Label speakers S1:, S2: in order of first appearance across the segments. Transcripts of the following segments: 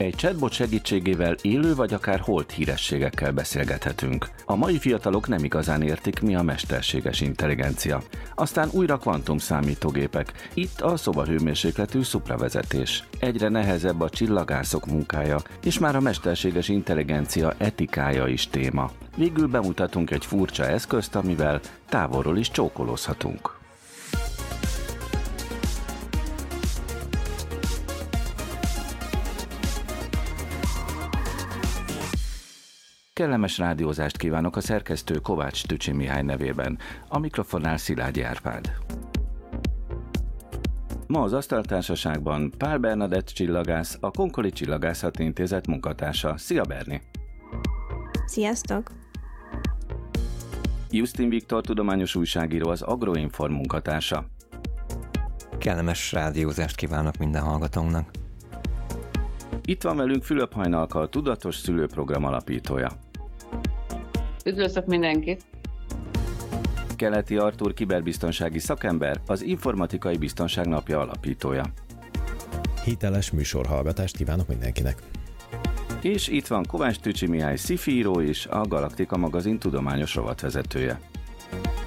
S1: Egy chatbot segítségével élő vagy akár holt hírességekkel beszélgethetünk. A mai fiatalok nem igazán értik, mi a mesterséges intelligencia. Aztán újra kvantum számítógépek. Itt a szobahőmérsékletű szupravezetés. Egyre nehezebb a csillagászok munkája, és már a mesterséges intelligencia etikája is téma. Végül bemutatunk egy furcsa eszközt, amivel távolról is csókolózhatunk. Kellemes rádiózást kívánok a szerkesztő Kovács Tücsi Mihály nevében, a mikrofonnál Szilágyi Árpád. Ma az Asztaltársaságban Pál Bernadett csillagász, a Konkoli Csillagászati Intézet munkatársa. Szia Berni!
S2: Sziasztok!
S1: Justin Viktor tudományos újságíró, az Agroinform munkatársa.
S3: Kellemes rádiózást kívánok minden hallgatónknak!
S1: Itt van velünk Fülöp Hajnalka, a Tudatos Szülőprogram alapítója.
S4: Üdvözlök mindenkit!
S1: Keleti Artur kiberbiztonsági szakember, az Informatikai Biztonság Napja alapítója.
S5: Hiteles műsorhallgatást kívánok mindenkinek!
S1: És itt van Kovács Tücsi Mihály szifíró is, a Galaktika magazin tudományos rovatvezetője.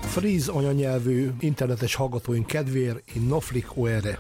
S6: Fríz anyanyelvű internetes hallgatóink kedvéért in Noflik ORE.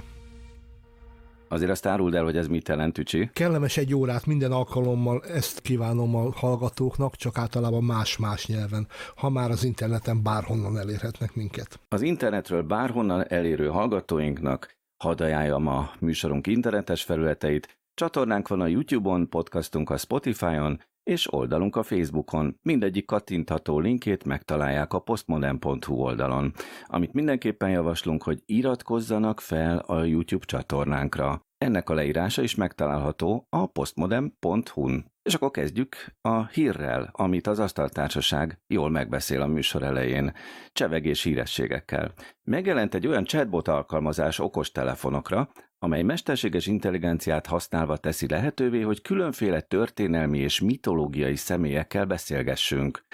S1: Azért azt áruld el, hogy ez mit jelent, Tücsi?
S6: Kellemes egy órát minden alkalommal, ezt kívánom a hallgatóknak, csak általában más-más nyelven, ha már az interneten bárhonnan elérhetnek minket.
S1: Az internetről bárhonnan elérő hallgatóinknak hadd ajánljam a műsorunk internetes felületeit. Csatornánk van a YouTube-on, podcastunk a Spotify-on, és oldalunk a Facebookon. Mindegyik kattintható linkét megtalálják a postmodern.hu oldalon, amit mindenképpen javaslunk, hogy iratkozzanak fel a YouTube csatornánkra. Ennek a leírása is megtalálható a postmodern.hu-n. És akkor kezdjük a hírrel, amit az asztaltársaság jól megbeszél a műsor elején, csevegés hírességekkel. Megjelent egy olyan chatbot alkalmazás okos telefonokra, amely mesterséges intelligenciát használva teszi lehetővé, hogy különféle történelmi és mitológiai személyekkel beszélgessünk.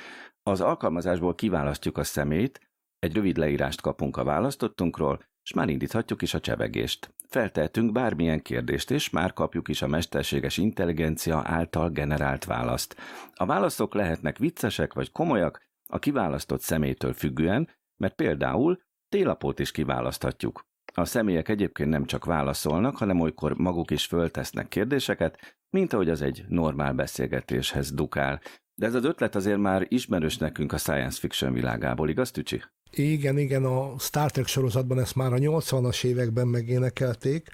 S1: Az alkalmazásból kiválasztjuk a szemét, egy rövid leírást kapunk a választottunkról, és már indíthatjuk is a csevegést. Feltehetünk bármilyen kérdést, és már kapjuk is a mesterséges intelligencia által generált választ. A válaszok lehetnek viccesek vagy komolyak, a kiválasztott személytől függően, mert például télapót is kiválaszthatjuk. A személyek egyébként nem csak válaszolnak, hanem olykor maguk is föltesznek kérdéseket, mint ahogy az egy normál beszélgetéshez dukál. De ez az ötlet azért már ismerős nekünk a science fiction világából, igaz, Tücsi?
S6: Igen, igen, a Star Trek sorozatban ezt már a 80-as években megénekelték.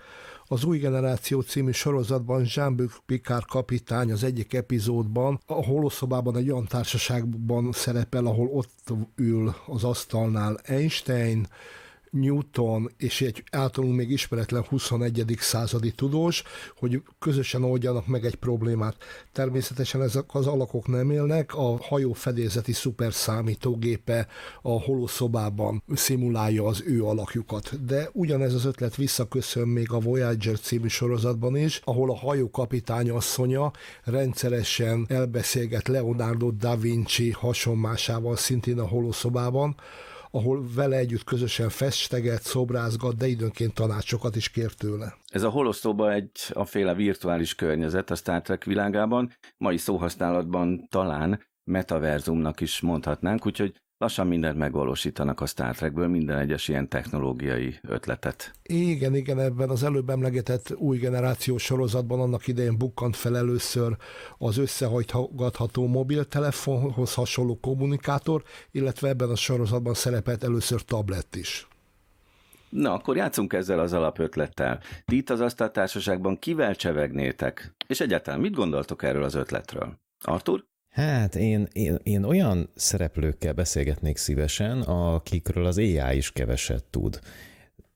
S6: Az Új Generáció című sorozatban Jean-Luc Picard kapitány az egyik epizódban a holoszobában egy olyan társaságban szerepel, ahol ott ül az asztalnál Einstein, Newton és egy általunk még ismeretlen 21. századi tudós, hogy közösen oldjanak meg egy problémát. Természetesen ezek az alakok nem élnek, a hajó fedélzeti szuperszámítógépe a holoszobában szimulálja az ő alakjukat. De ugyanez az ötlet visszaköszön még a Voyager című sorozatban is, ahol a hajó kapitány asszonya rendszeresen elbeszélget Leonardo da Vinci hasonmásával szintén a holoszobában, ahol vele együtt közösen festeget, szobrázgat, de időnként tanácsokat is kér tőle.
S1: Ez a holosztóba egy a féle virtuális környezet a Star Trek világában, mai szóhasználatban talán metaverzumnak is mondhatnánk, úgyhogy lassan mindent megvalósítanak a Star Trekből, minden egyes ilyen technológiai ötletet.
S6: Igen, igen, ebben az előbb emlegetett új generációs sorozatban annak idején bukkant fel először az összehajtható mobiltelefonhoz hasonló kommunikátor, illetve ebben a sorozatban szerepelt először tablet is.
S1: Na, akkor játszunk ezzel az alapötlettel. Ti itt az asztaltársaságban kivel csevegnétek? És egyáltalán mit gondoltok erről az ötletről? Artur?
S5: Hát én, én, én olyan szereplőkkel beszélgetnék szívesen, akikről az AI is keveset tud.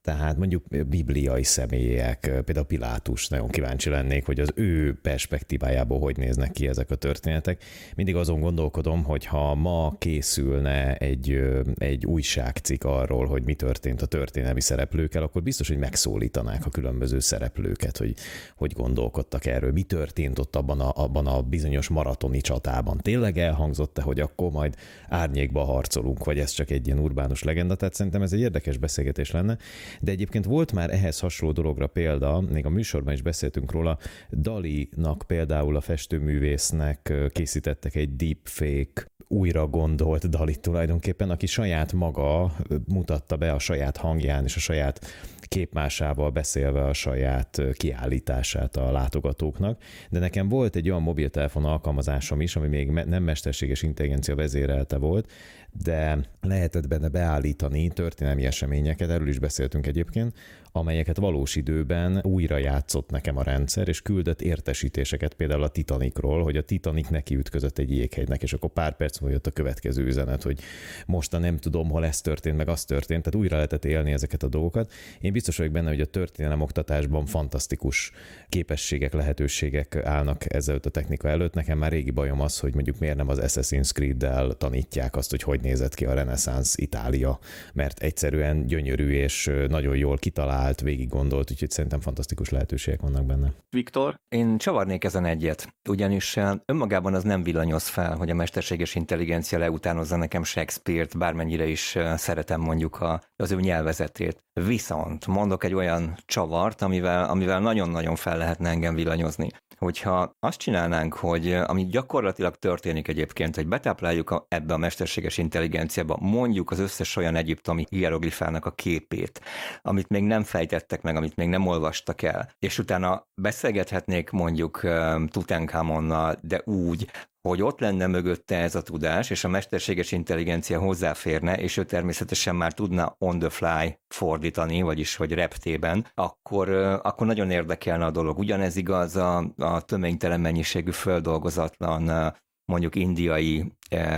S5: Tehát mondjuk bibliai személyek, például Pilátus, nagyon kíváncsi lennék, hogy az ő perspektívájából hogy néznek ki ezek a történetek. Mindig azon gondolkodom, hogy ha ma készülne egy, egy újságcikk arról, hogy mi történt a történelmi szereplőkkel, akkor biztos, hogy megszólítanák a különböző szereplőket, hogy hogy gondolkodtak erről, mi történt ott abban a, abban a bizonyos maratoni csatában. Tényleg elhangzott-e, hogy akkor majd árnyékba harcolunk, vagy ez csak egy ilyen urbánus legenda? Tehát szerintem ez egy érdekes beszélgetés lenne. De egyébként volt már ehhez hasonló dologra példa, még a műsorban is beszéltünk róla, Dali-nak például a festőművésznek készítettek egy deepfake újra gondolt Dali tulajdonképpen, aki saját maga mutatta be a saját hangján és a saját képmásával beszélve a saját kiállítását a látogatóknak, de nekem volt egy olyan mobiltelefon alkalmazásom is, ami még nem mesterséges intelligencia vezérelte volt, de lehetett benne beállítani történelmi eseményeket, erről is beszéltünk egyébként, amelyeket valós időben újra játszott nekem a rendszer, és küldött értesítéseket például a Titanicról, hogy a Titanic neki ütközött egy jéghegynek, és akkor pár perc múlva jött a következő üzenet, hogy most nem tudom, hol ez történt, meg az történt, tehát újra lehetett élni ezeket a dolgokat. Én biztos vagyok benne, hogy a történelem oktatásban fantasztikus képességek, lehetőségek állnak ezzel a technika előtt. Nekem már régi bajom az, hogy mondjuk miért nem az Assassin's Creed-del tanítják azt, hogy hogy nézett ki a reneszánsz Itália, mert egyszerűen gyönyörű és nagyon jól kitalált kitalált, végig gondolt, úgyhogy szerintem fantasztikus lehetőségek vannak benne.
S1: Viktor?
S3: Én csavarnék ezen egyet, ugyanis eh, önmagában az nem villanyoz fel, hogy a mesterséges intelligencia leutánozza nekem Shakespeare-t, bármennyire is eh, szeretem mondjuk a, az ő nyelvezetét. Viszont mondok egy olyan csavart, amivel, amivel nagyon-nagyon fel lehetne engem villanyozni hogyha azt csinálnánk, hogy ami gyakorlatilag történik egyébként, hogy betápláljuk a, ebbe a mesterséges intelligenciába mondjuk az összes olyan egyiptomi hieroglifának a képét, amit még nem fejtettek meg, amit még nem olvastak el, és utána beszélgethetnék mondjuk Tutankamonnal, de úgy, hogy ott lenne mögötte ez a tudás, és a mesterséges intelligencia hozzáférne, és ő természetesen már tudna on the fly fordítani, vagyis hogy reptében, akkor, akkor nagyon érdekelne a dolog. Ugyanez igaz a, a töménytelen mennyiségű földolgozatlan mondjuk indiai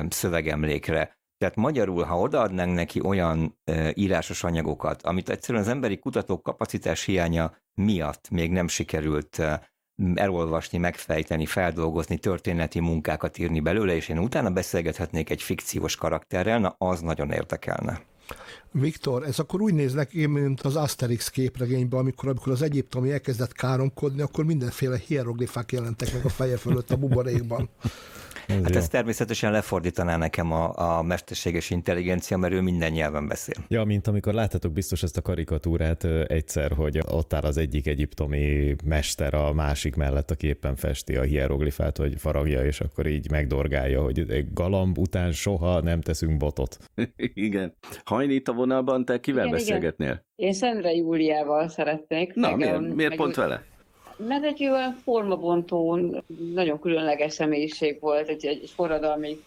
S3: szövegemlékre. Tehát magyarul, ha odaadnánk neki olyan e, írásos anyagokat, amit egyszerűen az emberi kutatók kapacitás hiánya miatt még nem sikerült e, elolvasni, megfejteni, feldolgozni, történeti munkákat írni belőle, és én utána beszélgethetnék egy fikciós karakterrel, na az nagyon érdekelne.
S6: Viktor, ez akkor úgy néz neki, mint az Asterix képregényben, amikor, amikor az egyiptomi elkezdett káromkodni, akkor mindenféle hieroglifák jelentek meg a feje fölött a buborékban.
S3: Ez hát jó. ezt természetesen lefordítaná nekem a, a mesterséges intelligencia, mert ő minden nyelven beszél.
S5: Ja, mint amikor láthatok biztos ezt a karikatúrát egyszer, hogy ott áll az egyik egyiptomi mester a másik mellett, aki éppen festi a hieroglifát, hogy faragja, és akkor így megdorgálja, hogy egy galamb után soha nem teszünk botot.
S1: igen. Hajni itt a vonalban, te kivel igen, beszélgetnél? Igen.
S4: Én Szendre Júliával szeretnék.
S1: Na, meg, miért, miért meg pont vele?
S4: Mert egy olyan formabontó, nagyon különleges személyiség volt, egy, egy forradalmi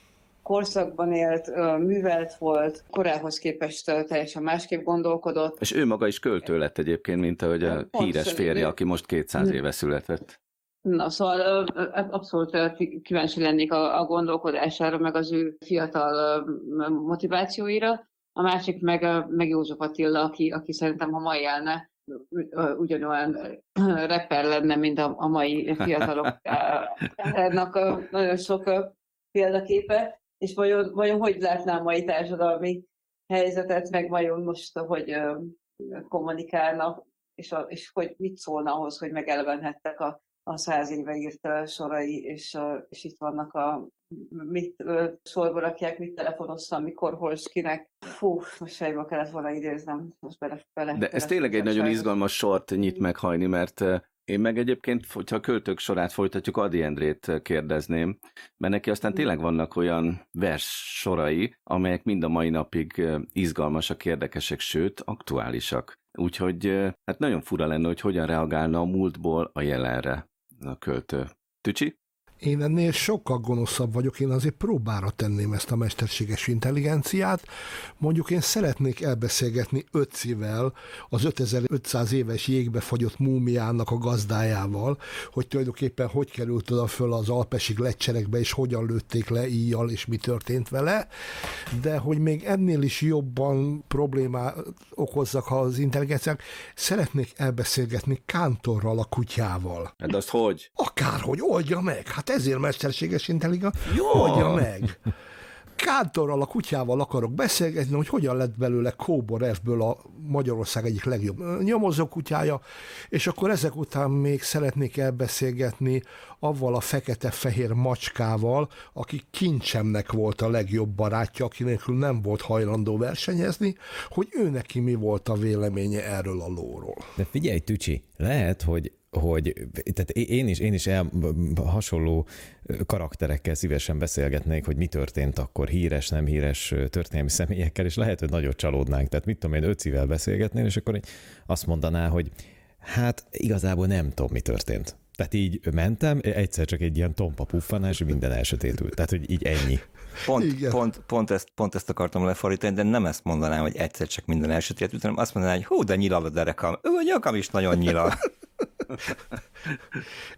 S4: korszakban élt, művelt volt, korához képest teljesen másképp gondolkodott.
S1: És ő maga is költő lett egyébként, mint ahogy a Pontosan, híres férje, aki most 200 éve született.
S4: Na, szóval abszolút kíváncsi lennék a, a gondolkodására, meg az ő fiatal motivációira. A másik meg, meg József Attila, aki, aki szerintem, ha ma élne, ugyanolyan reper lenne, mint a, a mai fiataloknak nagyon sok példaképe, és vajon, vajon hogy látnám a mai társadalmi helyzetet, meg vajon most, hogy kommunikálnak, és, a, és hogy mit szólna ahhoz, hogy megelevenhettek a, a száz éve írt sorai, és, és itt vannak a mit sorba rakják, mit telefonoztam, mikor, hol, kinek. Fú, most fejbe kellett volna idéznem. Most bele, bele
S1: De ez tényleg egy nagyon izgalmas sort nyit meghajni, mert én meg egyébként, hogyha a költők sorát folytatjuk, Adi Endrét kérdezném, mert neki aztán tényleg vannak olyan vers sorai, amelyek mind a mai napig izgalmasak, érdekesek, sőt, aktuálisak. Úgyhogy hát nagyon fura lenne, hogy hogyan reagálna a múltból a jelenre a költő. Tücsi?
S6: Én ennél sokkal gonoszabb vagyok, én azért próbára tenném ezt a mesterséges intelligenciát. Mondjuk én szeretnék elbeszélgetni ötcivel, az 5500 éves jégbe fagyott múmiának a gazdájával, hogy tulajdonképpen hogy került oda föl az alpesig lecserekbe, és hogyan lőtték le íjjal, és mi történt vele. De hogy még ennél is jobban problémát okozzak az intelligenciák, szeretnék elbeszélgetni Kántorral, a kutyával.
S1: Hát azt hogy?
S6: Akárhogy, oldja meg. Hát ezért mesterséges intelligencia, oldja meg. Kántorral, a kutyával akarok beszélgetni, hogy hogyan lett belőle Kóbor F-ből a Magyarország egyik legjobb nyomozó kutyája, és akkor ezek után még szeretnék elbeszélgetni avval a fekete-fehér macskával, aki kincsemnek volt a legjobb barátja, aki nélkül nem volt hajlandó versenyezni, hogy ő neki mi volt a véleménye erről a lóról.
S5: De figyelj, Tücsi, lehet, hogy hogy tehát én is, én is el, hasonló karakterekkel szívesen beszélgetnék, hogy mi történt akkor híres, nem híres történelmi személyekkel, és lehet, hogy nagyot csalódnánk. Tehát mit tudom én, öcivel beszélgetnél, és akkor azt mondaná, hogy hát igazából nem tudom, mi történt. Tehát így mentem, egyszer csak egy ilyen tompa puffanás, minden elsötétült. Tehát, hogy így ennyi.
S3: Pont, pont, pont, ezt, pont ezt akartam lefordítani, de nem ezt mondanám, hogy egyszer csak minden elsötétült, hanem azt mondanám, hogy hú, de nyilal a derekam. Ő a nyakam is nagyon nyilal.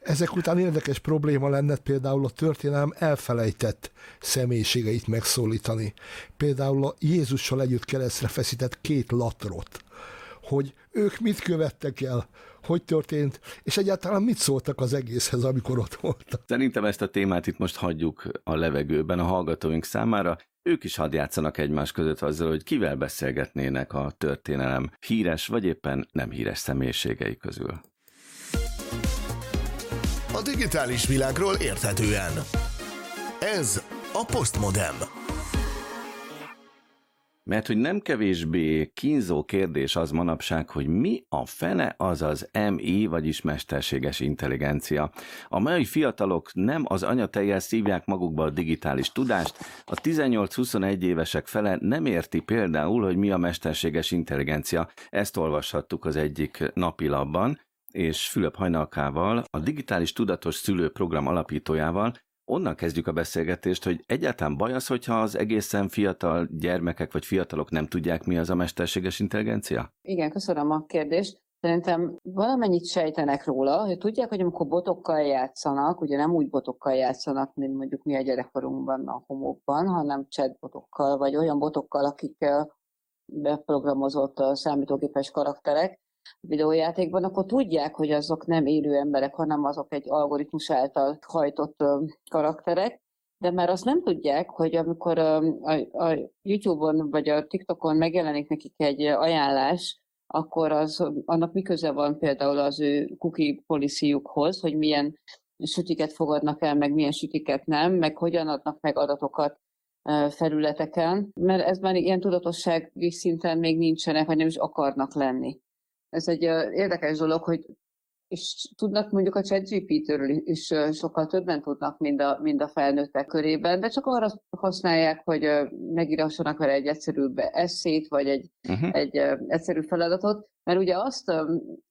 S6: Ezek után érdekes probléma lenne például a történelem elfelejtett személyiségeit megszólítani. Például a Jézussal együtt keresztre feszített két latrot, hogy ők mit követtek el, hogy történt, és egyáltalán mit szóltak az egészhez, amikor ott voltak.
S1: Szerintem ezt a témát itt most hagyjuk a levegőben a hallgatóink számára. Ők is hadd játszanak egymás között azzal, hogy kivel beszélgetnének a történelem híres vagy éppen nem híres személyiségei közül.
S7: A digitális világról érthetően. Ez a Postmodem.
S1: Mert hogy nem kevésbé kínzó kérdés az manapság, hogy mi a fene az az MI, vagyis mesterséges intelligencia. A mai fiatalok nem az anyatejjel szívják magukba a digitális tudást, a 18-21 évesek fele nem érti például, hogy mi a mesterséges intelligencia. Ezt olvashattuk az egyik napilapban, és Fülöp Hajnalkával, a Digitális Tudatos Szülő program alapítójával, onnan kezdjük a beszélgetést, hogy egyáltalán baj az, hogyha az egészen fiatal gyermekek vagy fiatalok nem tudják, mi az a mesterséges intelligencia?
S4: Igen, köszönöm a kérdést. Szerintem valamennyit sejtenek róla, hogy tudják, hogy amikor botokkal játszanak, ugye nem úgy botokkal játszanak, mint mondjuk mi a gyerekkorunkban a homokban, hanem chatbotokkal, vagy olyan botokkal, akik beprogramozott számítógépes karakterek, videójátékban, akkor tudják, hogy azok nem élő emberek, hanem azok egy algoritmus által hajtott karakterek, de már azt nem tudják, hogy amikor a, YouTube-on vagy a TikTokon megjelenik nekik egy ajánlás, akkor az, annak mi köze van például az ő cookie policyjukhoz, hogy milyen sütiket fogadnak el, meg milyen sütiket nem, meg hogyan adnak meg adatokat felületeken, mert ez már ilyen tudatossági szinten még nincsenek, vagy nem is akarnak lenni ez egy érdekes dolog, hogy és tudnak mondjuk a ChatGPT-ről is sokkal többen tudnak, mind a, mind a felnőttek körében, de csak arra használják, hogy megírassanak vele egy egyszerűbb eszét, vagy egy, uh-huh. egy egyszerű feladatot, mert ugye azt...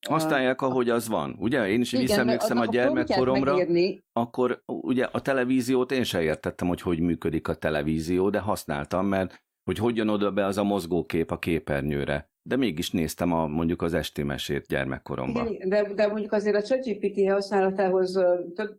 S1: Használják, ahogy az van. Ugye én is igen, visszaemlékszem a gyermekkoromra, megírni. akkor ugye a televíziót én sem értettem, hogy hogy működik a televízió, de használtam, mert hogy hogyan oda be az a mozgókép a képernyőre de mégis néztem a, mondjuk az esti mesét gyermekkoromban.
S4: Igen, de, de mondjuk azért a ChatGPT használatához több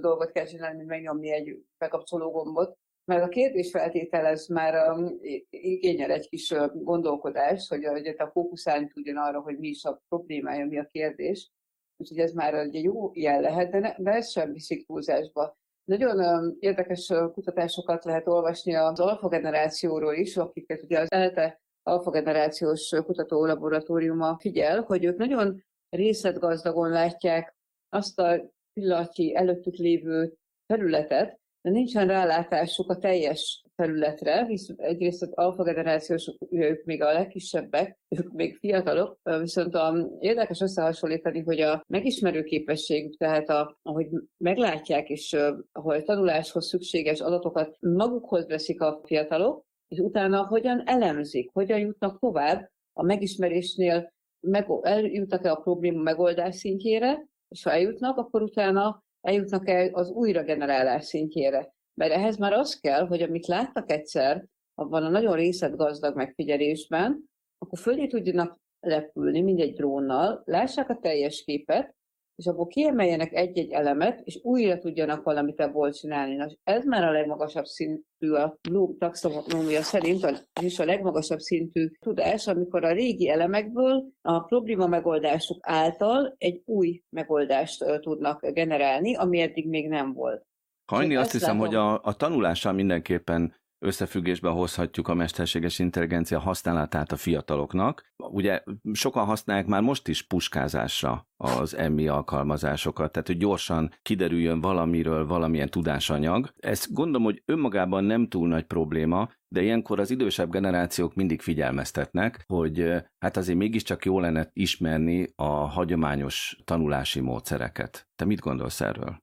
S4: dolgot kell csinálni, mint megnyomni egy bekapcsoló gombot, mert a kérdés feltételez már um, igényel egy kis gondolkodást, hogy, hogy a fókuszálni tudjon arra, hogy mi is a problémája, mi a kérdés. Úgyhogy ez már egy jó jel lehet, de, ne, de ez sem viszik túlzásba. Nagyon érdekes kutatásokat lehet olvasni az alfa generációról is, akiket ugye az ELTE alfa generációs kutatólaboratóriuma figyel, hogy ők nagyon részletgazdagon látják azt a pillanatnyi előttük lévő területet, de nincsen rálátásuk a teljes területre, hisz egyrészt az alfa generációs, ők még a legkisebbek, ők még fiatalok, viszont a, érdekes összehasonlítani, hogy a megismerő képességük, tehát a, ahogy meglátják, és ahol tanuláshoz szükséges adatokat magukhoz veszik a fiatalok, és utána hogyan elemzik, hogyan jutnak tovább a megismerésnél, meg, eljutnak-e a probléma megoldás szintjére, és ha eljutnak, akkor utána eljutnak el az újragenerálás szintjére. Mert ehhez már az kell, hogy amit láttak egyszer, abban a nagyon részletgazdag megfigyelésben, akkor fölé tudjanak lepülni mindegy drónnal, lássák a teljes képet, és abból kiemeljenek egy-egy elemet, és újra tudjanak valamit ebből csinálni. Na, ez már a legmagasabb szintű a Bloom taxonómia szerint, és a legmagasabb szintű tudás, amikor a régi elemekből a probléma megoldások által egy új megoldást tudnak generálni, ami eddig még nem volt.
S1: Hajni, azt hiszem, látom. hogy a, a tanulással mindenképpen összefüggésbe hozhatjuk a mesterséges intelligencia használatát a fiataloknak. Ugye sokan használják már most is puskázásra az emmi alkalmazásokat, tehát hogy gyorsan kiderüljön valamiről valamilyen tudásanyag. Ezt gondolom, hogy önmagában nem túl nagy probléma, de ilyenkor az idősebb generációk mindig figyelmeztetnek, hogy hát azért mégiscsak jó lenne ismerni a hagyományos tanulási módszereket. Te mit gondolsz erről?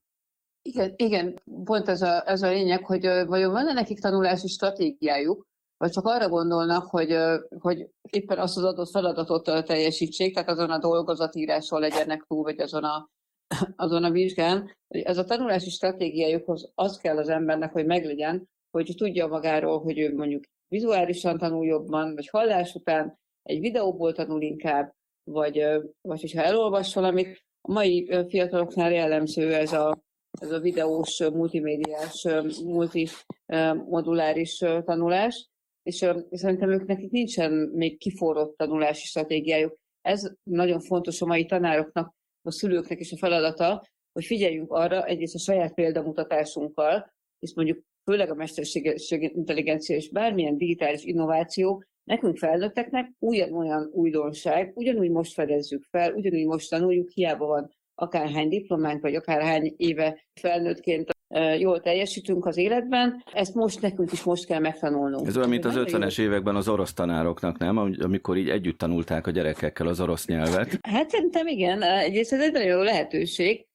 S4: Igen, igen, pont ez a, ez a lényeg, hogy vajon van-e nekik tanulási stratégiájuk, vagy csak arra gondolnak, hogy, hogy éppen azt az adott feladatot teljesítsék, tehát azon a dolgozatíráson legyenek túl, vagy azon a, azon a vizsgán. Ez a tanulási stratégiájukhoz az kell az embernek, hogy meglegyen, hogy tudja magáról, hogy ő mondjuk vizuálisan tanul jobban, vagy hallás után egy videóból tanul inkább, vagy, vagy hogyha elolvas valamit. A mai fiataloknál jellemző ez a ez a videós, multimédiás, multimoduláris tanulás, és szerintem ők nekik nincsen még kiforrott tanulási stratégiájuk. Ez nagyon fontos a mai tanároknak, a szülőknek is a feladata, hogy figyeljünk arra egyrészt a saját példamutatásunkkal, és mondjuk főleg a mesterséges intelligencia és bármilyen digitális innováció, nekünk felnőtteknek ugyanolyan újdonság, ugyanúgy most fedezzük fel, ugyanúgy most tanuljuk, hiába van akárhány diplománk, vagy akárhány éve felnőttként jól teljesítünk az életben, ezt most nekünk is most kell megtanulnunk.
S1: Ez olyan, mint az 50-es években az orosz tanároknak, nem? Amikor így együtt tanulták a gyerekekkel az orosz nyelvet.
S4: Hát szerintem igen, egyrészt ez egy nagyon jó lehetőség,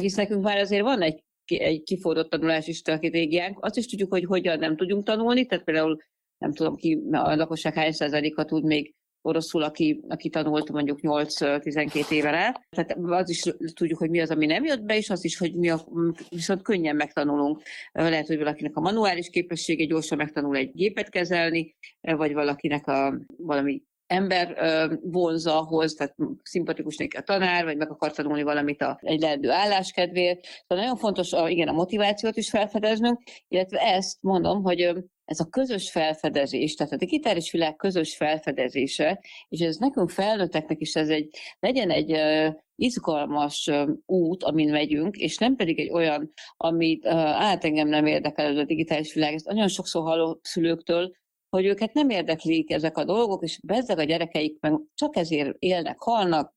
S4: hisz nekünk már azért van egy, egy kiforrott tanulási stratégiánk. Azt is tudjuk, hogy hogyan nem tudjunk tanulni, tehát például nem tudom ki, a lakosság hány százaléka tud még oroszul, aki, aki tanult mondjuk 8-12 éve rá. Tehát az is tudjuk, hogy mi az, ami nem jött be, és az is, hogy mi a, viszont könnyen megtanulunk. Lehet, hogy valakinek a manuális képessége gyorsan megtanul egy gépet kezelni, vagy valakinek a valami ember vonza ahhoz, tehát szimpatikus neki a tanár, vagy meg akar tanulni valamit a, egy leendő álláskedvéért. Szóval nagyon fontos a, igen, a motivációt is felfedeznünk, illetve ezt mondom, hogy ez a közös felfedezés, tehát a digitális világ közös felfedezése, és ez nekünk felnőtteknek is ez egy, legyen egy izgalmas út, amin megyünk, és nem pedig egy olyan, amit át engem nem érdekel ez a digitális világ. Ezt nagyon sokszor hallott szülőktől, hogy őket nem érdeklik ezek a dolgok, és bezzeg a gyerekeik meg csak ezért élnek, halnak,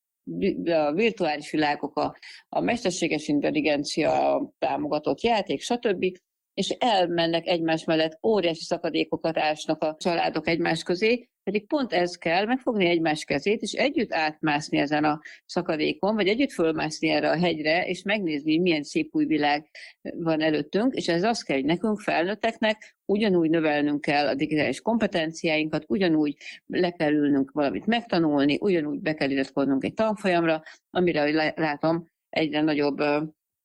S4: a virtuális világok, a, a mesterséges intelligencia támogatott játék, stb. És elmennek egymás mellett, óriási szakadékokat ásnak a családok egymás közé, pedig pont ez kell, megfogni egymás kezét, és együtt átmászni ezen a szakadékon, vagy együtt fölmászni erre a hegyre, és megnézni, milyen szép új világ van előttünk, és ez azt kell, hogy nekünk, felnőtteknek ugyanúgy növelnünk kell a digitális kompetenciáinkat, ugyanúgy le kell ülnünk valamit megtanulni, ugyanúgy be kell iratkoznunk egy tanfolyamra, amire, hogy látom, egyre nagyobb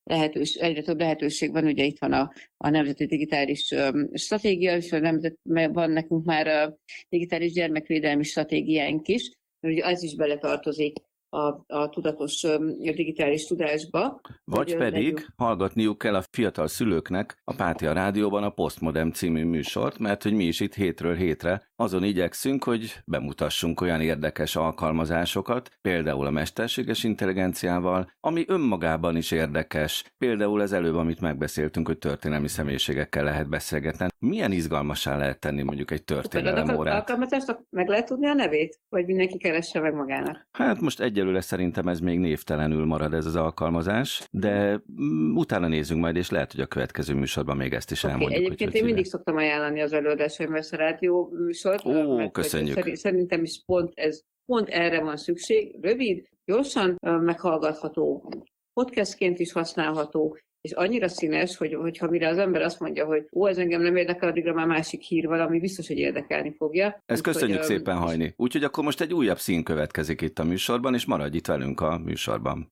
S4: lehetős, egyre több lehetőség van, ugye itt van a, a Nemzeti Digitális Stratégia, és a nemzet, van nekünk már a digitális gyermekvédelmi stratégiánk is, ugye az is beletartozik a, a tudatos digitális tudásba.
S1: Vagy pedig legyünk. hallgatniuk kell a fiatal szülőknek a Pátia Rádióban a Postmodem című műsort, mert hogy mi is itt hétről hétre azon igyekszünk, hogy bemutassunk olyan érdekes alkalmazásokat, például a mesterséges intelligenciával, ami önmagában is érdekes. Például az előbb, amit megbeszéltünk, hogy történelmi személyiségekkel lehet beszélgetni. Milyen izgalmasá lehet tenni mondjuk egy történelem órát?
S4: alkalmazásnak meg lehet tudni a nevét? Vagy mindenki keresse meg magának?
S1: Hát most egyelőre szerintem ez még névtelenül marad ez az alkalmazás, de mm, utána nézzünk majd, és lehet, hogy a következő műsorban még ezt is okay, elmondjuk.
S4: Egyébként hogy én mindig szoktam ajánlani az előadásaim, a rádió műsor
S1: műsort. Ó, mert köszönjük.
S4: Szerintem is pont, ez, pont erre van szükség. Rövid, gyorsan meghallgatható, podcastként is használható, és annyira színes, hogy, hogyha mire az ember azt mondja, hogy ó, ez engem nem érdekel, addigra már másik hír valami biztos, hogy érdekelni fogja.
S1: Ezt Úgy, köszönjük hogy, szépen, Hajni. Úgyhogy akkor most egy újabb szín következik itt a műsorban, és maradj itt velünk a műsorban.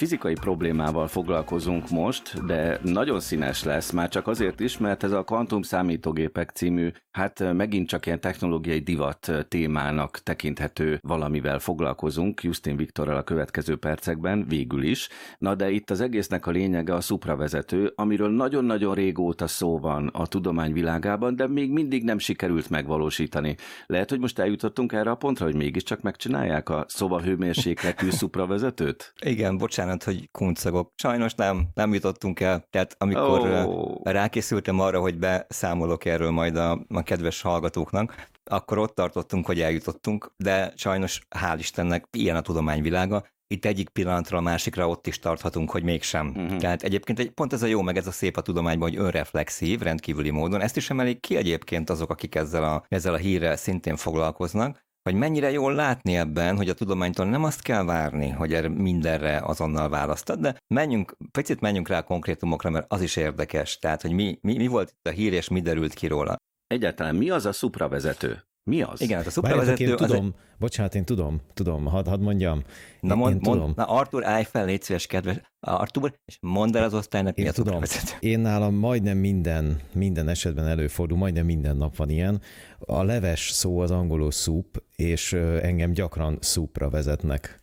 S1: Fizikai problémával foglalkozunk most, de nagyon színes lesz, már csak azért is, mert ez a Quantum Számítógépek című, hát megint csak ilyen technológiai divat témának tekinthető valamivel foglalkozunk, Justin Viktorral a következő percekben, végül is. Na de itt az egésznek a lényege a szupravezető, amiről nagyon-nagyon régóta szó van a tudomány világában, de még mindig nem sikerült megvalósítani. Lehet, hogy most eljutottunk erre a pontra, hogy mégiscsak megcsinálják a szobahőmérsékletű szupravezetőt?
S3: Igen, bocsánat, hogy kuncogok. Sajnos nem, nem jutottunk el. Tehát amikor oh. rákészültem arra, hogy beszámolok erről majd a, a kedves hallgatóknak, akkor ott tartottunk, hogy eljutottunk, de sajnos hál' Istennek ilyen a tudományvilága, itt egyik pillanatra a másikra ott is tarthatunk, hogy mégsem. Uh-huh. Tehát egyébként egy, pont ez a jó, meg ez a szép a tudományban, hogy önreflexív, rendkívüli módon. Ezt is emelik ki egyébként azok, akik ezzel a, ezzel a hírrel szintén foglalkoznak, hogy mennyire jól látni ebben, hogy a tudománytól nem azt kell várni, hogy erre mindenre azonnal választad, de menjünk, picit menjünk rá a konkrétumokra, mert az is érdekes, tehát hogy mi, mi, mi volt itt a hír, és mi derült ki róla.
S1: Egyáltalán mi az a szupravezető? Mi az?
S3: Igen, hát a szupravezető...
S5: Én tudom, egy... bocsánat, én tudom, tudom, hadd had mondjam.
S3: Na, mond, én mond, tudom. na Artur, állj fel, légy szíves, kedves Artur, és mondd el az osztálynak,
S5: én
S3: mi a
S5: tudom. Én nálam majdnem minden, minden esetben előfordul, majdnem minden nap van ilyen. A leves szó az angolul soup, és engem gyakran szúpra vezetnek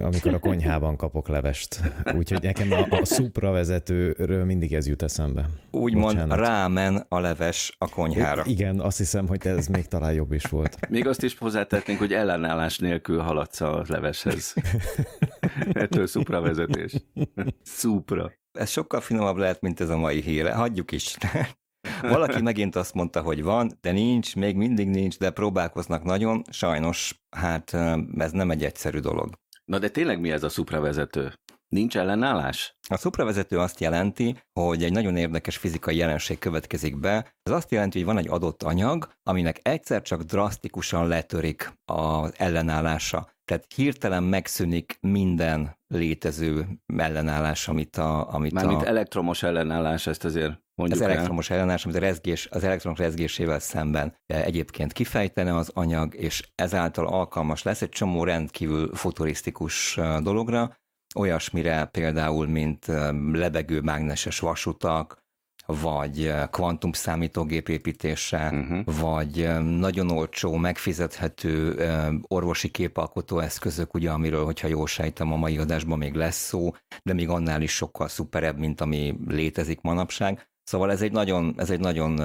S5: amikor a konyhában kapok levest. Úgyhogy nekem a, a szupra vezetőről mindig ez jut eszembe.
S3: Úgymond rámen a leves a konyhára.
S5: Igen, azt hiszem, hogy ez még talán jobb is volt.
S1: Még azt is hozzátettünk, hogy ellenállás nélkül haladsz a leveshez. Ettől szupra vezetés. Szupra.
S3: Ez sokkal finomabb lehet, mint ez a mai híre. Hagyjuk is. Valaki megint azt mondta, hogy van, de nincs, még mindig nincs, de próbálkoznak nagyon. Sajnos, hát ez nem egy egyszerű dolog.
S1: Na de tényleg mi ez a szupravezető? Nincs ellenállás?
S3: A szupravezető azt jelenti, hogy egy nagyon érdekes fizikai jelenség következik be. Ez azt jelenti, hogy van egy adott anyag, aminek egyszer csak drasztikusan letörik az ellenállása. Tehát hirtelen megszűnik minden létező ellenállás, amit a... Amit
S1: Mármint
S3: a...
S1: elektromos ellenállás, ezt azért mondjuk
S3: Az elektromos el. ellenállás, amit a rezgés, az elektronok rezgésével szemben egyébként kifejtene az anyag, és ezáltal alkalmas lesz egy csomó rendkívül futurisztikus dologra, olyasmire például, mint lebegő mágneses vasutak, vagy kvantum számítógép építése, uh-huh. vagy nagyon olcsó, megfizethető orvosi képalkotó eszközök, ugye, amiről, hogyha jól sejtem, a mai adásban még lesz szó, de még annál is sokkal szuperebb, mint ami létezik manapság. Szóval ez egy nagyon, ez egy nagyon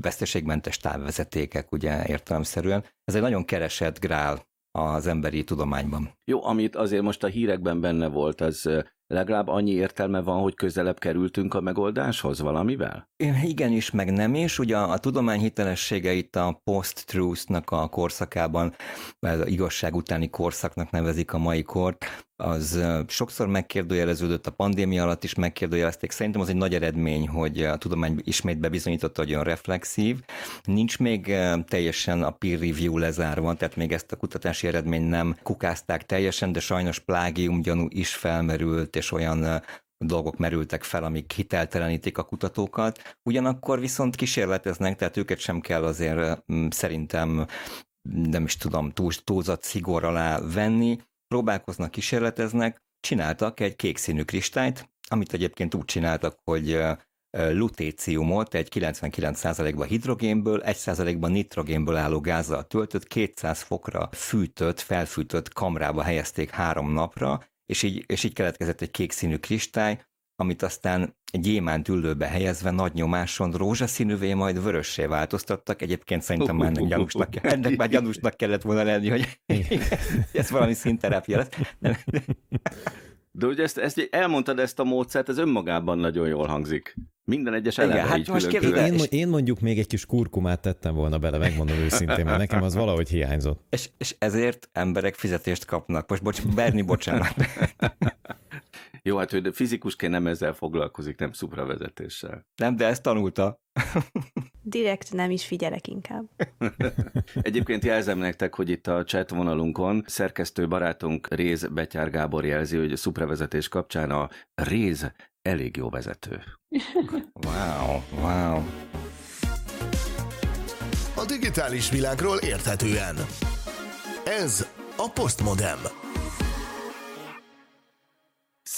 S3: veszteségmentes távvezetékek, ugye értelemszerűen. Ez egy nagyon keresett grál az emberi tudományban.
S1: Jó, amit azért most a hírekben benne volt, az legalább annyi értelme van, hogy közelebb kerültünk a megoldáshoz valamivel?
S3: Igen is, meg nem is. Ugye a, tudomány hitelessége itt a post-truth-nak a korszakában, az igazság utáni korszaknak nevezik a mai kort, az sokszor megkérdőjeleződött, a pandémia alatt is megkérdőjelezték. Szerintem az egy nagy eredmény, hogy a tudomány ismét bebizonyította, hogy olyan reflexív. Nincs még teljesen a peer review lezárva, tehát még ezt a kutatási eredményt nem kukázták teljesen, de sajnos plágium gyanú is felmerült, és olyan dolgok merültek fel, amik hiteltelenítik a kutatókat. Ugyanakkor viszont kísérleteznek, tehát őket sem kell azért szerintem nem is tudom, túl, túlzat szigor alá venni, próbálkoznak, kísérleteznek, csináltak egy kék színű kristályt, amit egyébként úgy csináltak, hogy lutéciumot egy 99%-ban hidrogénből, 1%-ban nitrogénből álló gázzal töltött, 200 fokra fűtött, felfűtött kamrába helyezték három napra, és így, és így keletkezett egy kék színű kristály, amit aztán egy gyémánt üllőbe helyezve nagy nyomáson rózsaszínűvé, majd vörössé változtattak. Egyébként szerintem már ennek gyanúsnak, ennek már gyanúsnak kellett volna lenni, hogy ez valami színterápia lesz.
S1: De ugye ezt, ezt elmondtad ezt a módszert, ez önmagában nagyon jól hangzik. Minden egyes eleme hát így most külön,
S5: külön. Én, én mondjuk még egy kis kurkumát tettem volna bele, megmondom őszintén, mert nekem az valahogy hiányzott.
S3: És, és ezért emberek fizetést kapnak. Most bocs, Berni, bocsánat.
S1: Jó, hát hogy fizikusként nem ezzel foglalkozik, nem szupravezetéssel.
S3: Nem, de ezt tanulta.
S2: Direkt nem is figyelek inkább.
S1: Egyébként jelzem nektek, hogy itt a chat vonalunkon szerkesztő barátunk Réz Betyár Gábor jelzi, hogy a szupravezetés kapcsán a Réz elég jó vezető.
S3: Wow, wow.
S7: A digitális világról érthetően. Ez a Postmodem.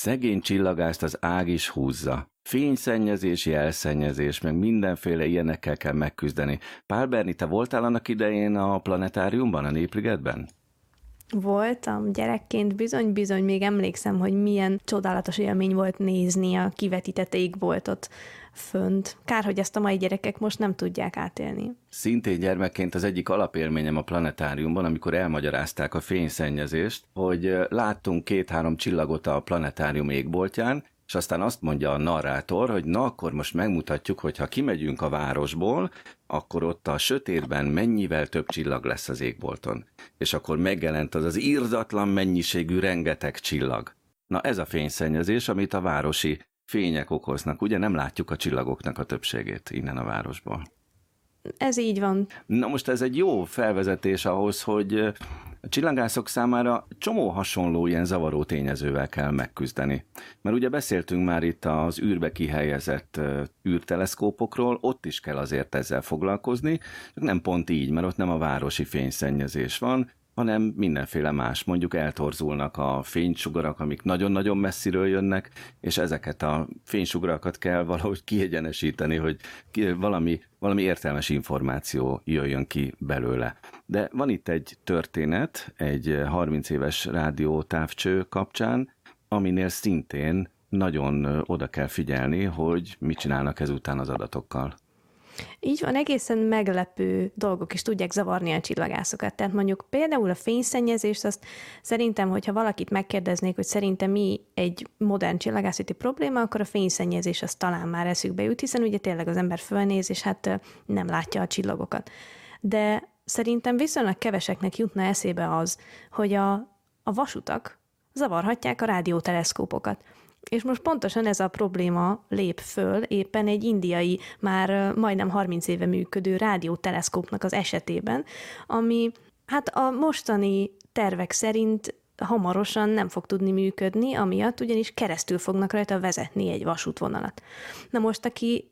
S1: Szegény csillagást az ág is húzza. Fényszennyezés, jelszennyezés, meg mindenféle ilyenekkel kell megküzdeni. Pál Berni, te voltál annak idején a planetáriumban, a Népligetben?
S2: Voltam gyerekként, bizony-bizony még emlékszem, hogy milyen csodálatos élmény volt nézni a kivetített égboltot fönt. Kár, hogy ezt a mai gyerekek most nem tudják átélni.
S1: Szintén gyermekként az egyik alapélményem a planetáriumban, amikor elmagyarázták a fényszennyezést, hogy láttunk két-három csillagot a planetárium égboltján, és aztán azt mondja a narrátor, hogy na akkor most megmutatjuk, hogy ha kimegyünk a városból, akkor ott a sötétben mennyivel több csillag lesz az égbolton. És akkor megjelent az az írdatlan mennyiségű rengeteg csillag. Na ez a fényszennyezés, amit a városi fények okoznak. Ugye nem látjuk a csillagoknak a többségét innen a városból.
S2: Ez így van.
S1: Na most ez egy jó felvezetés ahhoz, hogy a csillagászok számára csomó hasonló ilyen zavaró tényezővel kell megküzdeni. Mert ugye beszéltünk már itt az űrbe kihelyezett űrteleszkópokról, ott is kell azért ezzel foglalkozni, csak nem pont így, mert ott nem a városi fényszennyezés van, hanem mindenféle más. Mondjuk eltorzulnak a fénysugarak, amik nagyon-nagyon messziről jönnek, és ezeket a fénysugarakat kell valahogy kiegyenesíteni, hogy valami, valami értelmes információ jöjjön ki belőle. De van itt egy történet, egy 30 éves rádió távcső kapcsán, aminél szintén nagyon oda kell figyelni, hogy mit csinálnak ezután az adatokkal.
S2: Így van, egészen meglepő dolgok is tudják zavarni a csillagászokat. Tehát mondjuk például a fényszennyezést, azt szerintem, hogyha valakit megkérdeznék, hogy szerintem mi egy modern csillagászati probléma, akkor a fényszennyezés az talán már eszükbe jut, hiszen ugye tényleg az ember fölnéz, és hát nem látja a csillagokat. De szerintem viszonylag keveseknek jutna eszébe az, hogy a, a vasutak zavarhatják a rádióteleszkópokat. És most pontosan ez a probléma lép föl éppen egy indiai, már majdnem 30 éve működő rádióteleszkópnak az esetében, ami hát a mostani tervek szerint hamarosan nem fog tudni működni, amiatt ugyanis keresztül fognak rajta vezetni egy vasútvonalat. Na most, aki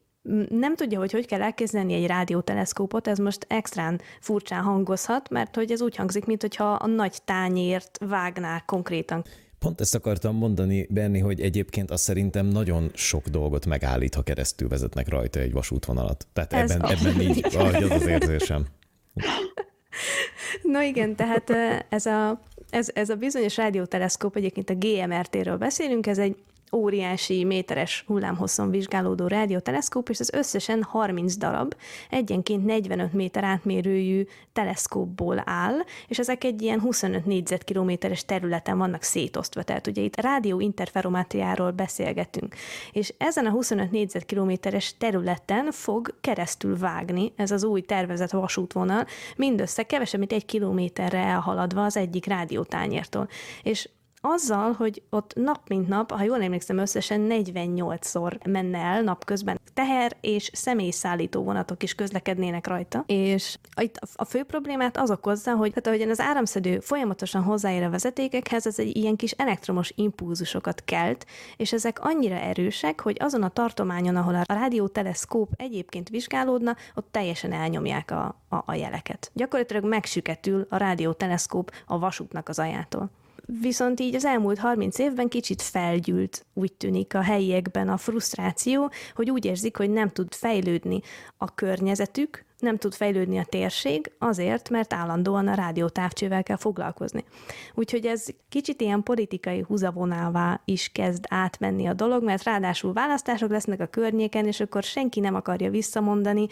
S2: nem tudja, hogy hogy kell elképzelni egy rádióteleszkópot, ez most extrán furcsán hangozhat, mert hogy ez úgy hangzik, mintha a nagy tányért vágnák konkrétan.
S5: Pont ezt akartam mondani, Berni, hogy egyébként azt szerintem nagyon sok dolgot megállít, ha keresztül vezetnek rajta egy vasútvonalat. Tehát Ez ebben, ebben így, ahogy az az érzésem.
S2: No igen, tehát ez a, ez, ez a bizonyos rádióteleszkóp, egyébként a GMRT-ről beszélünk, ez egy óriási méteres hullámhosszon vizsgálódó rádióteleszkóp, és az összesen 30 darab, egyenként 45 méter átmérőjű teleszkópból áll, és ezek egy ilyen 25 négyzetkilométeres területen vannak szétosztva, tehát ugye itt rádió interferometriáról beszélgetünk. És ezen a 25 négyzetkilométeres területen fog keresztül vágni ez az új tervezett vasútvonal, mindössze kevesebb, mint egy kilométerre elhaladva az egyik rádiótányértól. És azzal, hogy ott nap mint nap, ha jól emlékszem, összesen 48-szor menne el napközben teher és személyszállító vonatok is közlekednének rajta, és itt a fő problémát az okozza, hogy tehát ahogyan az áramszedő folyamatosan hozzáér a vezetékekhez, ez egy ilyen kis elektromos impulzusokat kelt, és ezek annyira erősek, hogy azon a tartományon, ahol a rádióteleszkóp egyébként vizsgálódna, ott teljesen elnyomják a, a, a jeleket. Gyakorlatilag megsüketül a rádióteleszkóp a vasútnak az ajától. Viszont így az elmúlt 30 évben kicsit felgyűlt, úgy tűnik a helyiekben a frusztráció, hogy úgy érzik, hogy nem tud fejlődni a környezetük, nem tud fejlődni a térség, azért, mert állandóan a rádiótávcsővel kell foglalkozni. Úgyhogy ez kicsit ilyen politikai húzavonává is kezd átmenni a dolog, mert ráadásul választások lesznek a környéken, és akkor senki nem akarja visszamondani,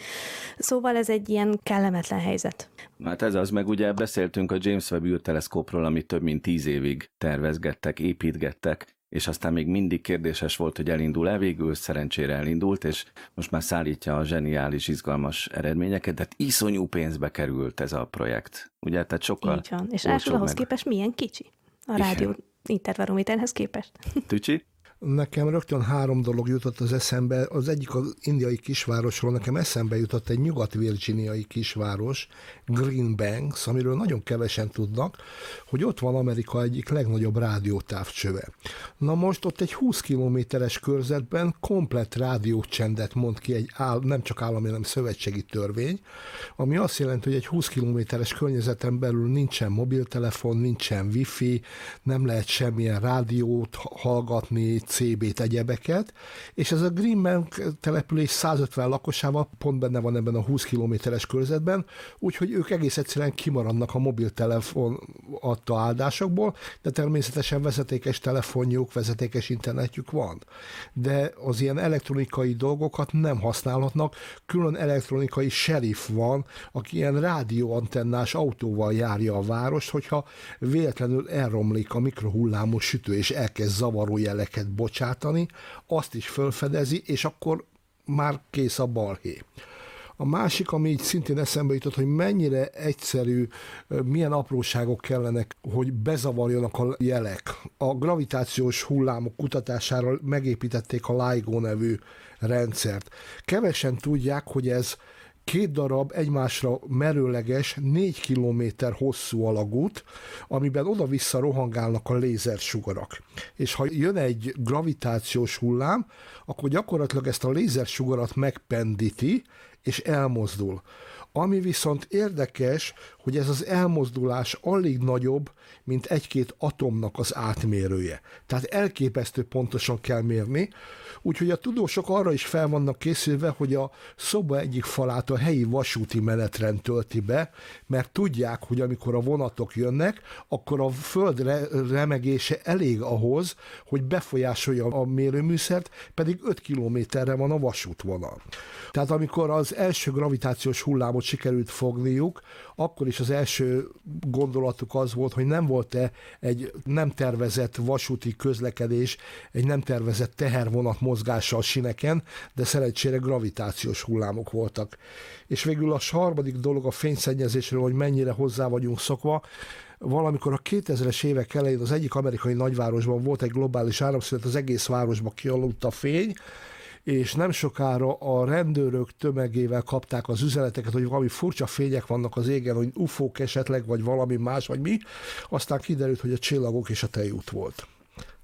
S2: szóval ez egy ilyen kellemetlen helyzet.
S1: Hát ez az, meg ugye beszéltünk a James Webb űrteleszkópról, amit több mint tíz évig tervezgettek, építgettek, és aztán még mindig kérdéses volt, hogy elindul-e, végül szerencsére elindult, és most már szállítja a zseniális, izgalmas eredményeket, de hát iszonyú pénzbe került ez a projekt. Ugye, tehát sokkal
S2: Így van. És Ásol ahhoz meg... képest milyen kicsi a rádió interferométerhez képest.
S1: Tücsi?
S6: Nekem rögtön három dolog jutott az eszembe. Az egyik az indiai kisvárosról, nekem eszembe jutott egy nyugat-virginiai kisváros, Green Banks, amiről nagyon kevesen tudnak, hogy ott van Amerika egyik legnagyobb rádiótávcsöve. Na most ott egy 20 kilométeres körzetben komplet rádiócsendet mond ki egy áll, nem csak állami, hanem szövetségi törvény, ami azt jelenti, hogy egy 20 kilométeres környezeten belül nincsen mobiltelefon, nincsen wifi, nem lehet semmilyen rádiót hallgatni, CB-t, egyebeket, és ez a Greenbank település 150 lakosával pont benne van ebben a 20 kilométeres körzetben, úgyhogy ők egész egyszerűen kimaradnak a mobiltelefon adta áldásokból, de természetesen vezetékes telefonjuk, vezetékes internetjük van. De az ilyen elektronikai dolgokat nem használhatnak, külön elektronikai sheriff van, aki ilyen rádióantennás autóval járja a várost, hogyha véletlenül elromlik a mikrohullámos sütő, és elkezd zavaró jeleket bocsátani, azt is fölfedezi, és akkor már kész a balhé. A másik, ami így szintén eszembe jutott, hogy mennyire egyszerű, milyen apróságok kellenek, hogy bezavarjanak a jelek. A gravitációs hullámok kutatására megépítették a LIGO nevű rendszert. Kevesen tudják, hogy ez két darab egymásra merőleges, négy kilométer hosszú alagút, amiben oda-vissza rohangálnak a lézersugarak. És ha jön egy gravitációs hullám, akkor gyakorlatilag ezt a lézersugarat megpendíti, és elmozdul. Ami viszont érdekes, hogy ez az elmozdulás alig nagyobb, mint egy-két atomnak az átmérője. Tehát elképesztő pontosan kell mérni, úgyhogy a tudósok arra is fel vannak készülve, hogy a szoba egyik falát a helyi vasúti menetrend tölti be, mert tudják, hogy amikor a vonatok jönnek, akkor a föld remegése elég ahhoz, hogy befolyásolja a mérőműszert, pedig 5 kilométerre van a vasútvonal. Tehát amikor az első gravitációs hullámot sikerült fogniuk, akkor is az első gondolatuk az volt, hogy nem volt-e egy nem tervezett vasúti közlekedés, egy nem tervezett tehervonat mozgása a sineken, de szerencsére gravitációs hullámok voltak. És végül a harmadik dolog a fényszennyezésről, hogy mennyire hozzá vagyunk szokva, valamikor a 2000-es évek elején az egyik amerikai nagyvárosban volt egy globális áramszünet, az egész városba kialudt a fény, és nem sokára a rendőrök tömegével kapták az üzeneteket, hogy valami furcsa fények vannak az égen, hogy ufók esetleg, vagy valami más, vagy mi. Aztán kiderült, hogy a csillagok és a tejút volt.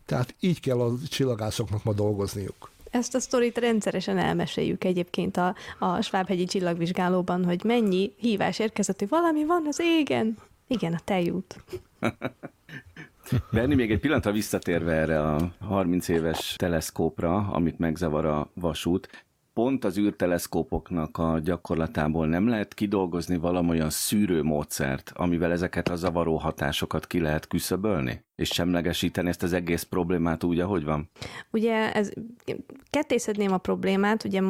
S6: Tehát így kell a csillagászoknak ma dolgozniuk.
S2: Ezt a sztorit rendszeresen elmeséljük egyébként a, a Svábhegyi csillagvizsgálóban, hogy mennyi hívás érkezett, hogy valami van az égen. Igen, a tejút.
S1: Benni, még egy pillanatra visszatérve erre a 30 éves teleszkópra, amit megzavar a vasút, pont az űrteleszkópoknak a gyakorlatából nem lehet kidolgozni valamolyan szűrőmódszert, amivel ezeket a zavaró hatásokat ki lehet küszöbölni? És semlegesíteni ezt az egész problémát úgy, ahogy van?
S2: Ugye ez, kettészedném a problémát, ugye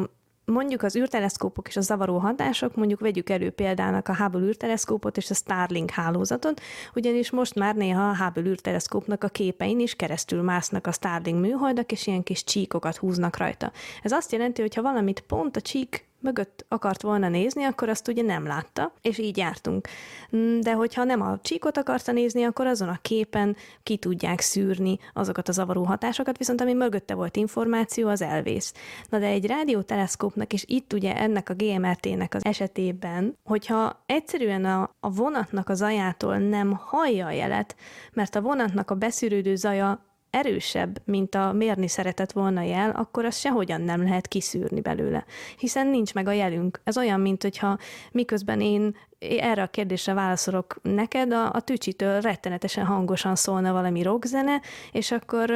S2: mondjuk az űrteleszkópok és a zavaró hatások, mondjuk vegyük elő példának a Hubble űrteleszkópot és a Starlink hálózatot, ugyanis most már néha a Hubble űrteleszkópnak a képein is keresztül másznak a Starlink műholdak, és ilyen kis csíkokat húznak rajta. Ez azt jelenti, hogy ha valamit pont a csík mögött akart volna nézni, akkor azt ugye nem látta, és így jártunk. Mm, de hogyha nem a csíkot akarta nézni, akkor azon a képen ki tudják szűrni azokat a zavaró hatásokat, viszont ami mögötte volt információ, az elvész. Na de egy rádióteleszkópnak, és itt ugye ennek a GMRT-nek az esetében, hogyha egyszerűen a, a vonatnak a zajától nem hallja a jelet, mert a vonatnak a beszűrődő zaja erősebb, mint a mérni szeretett volna jel, akkor azt sehogyan nem lehet kiszűrni belőle, hiszen nincs meg a jelünk. Ez olyan, mint hogyha miközben én erre a kérdésre válaszolok neked, a, a tücsitől rettenetesen hangosan szólna valami rockzene, és akkor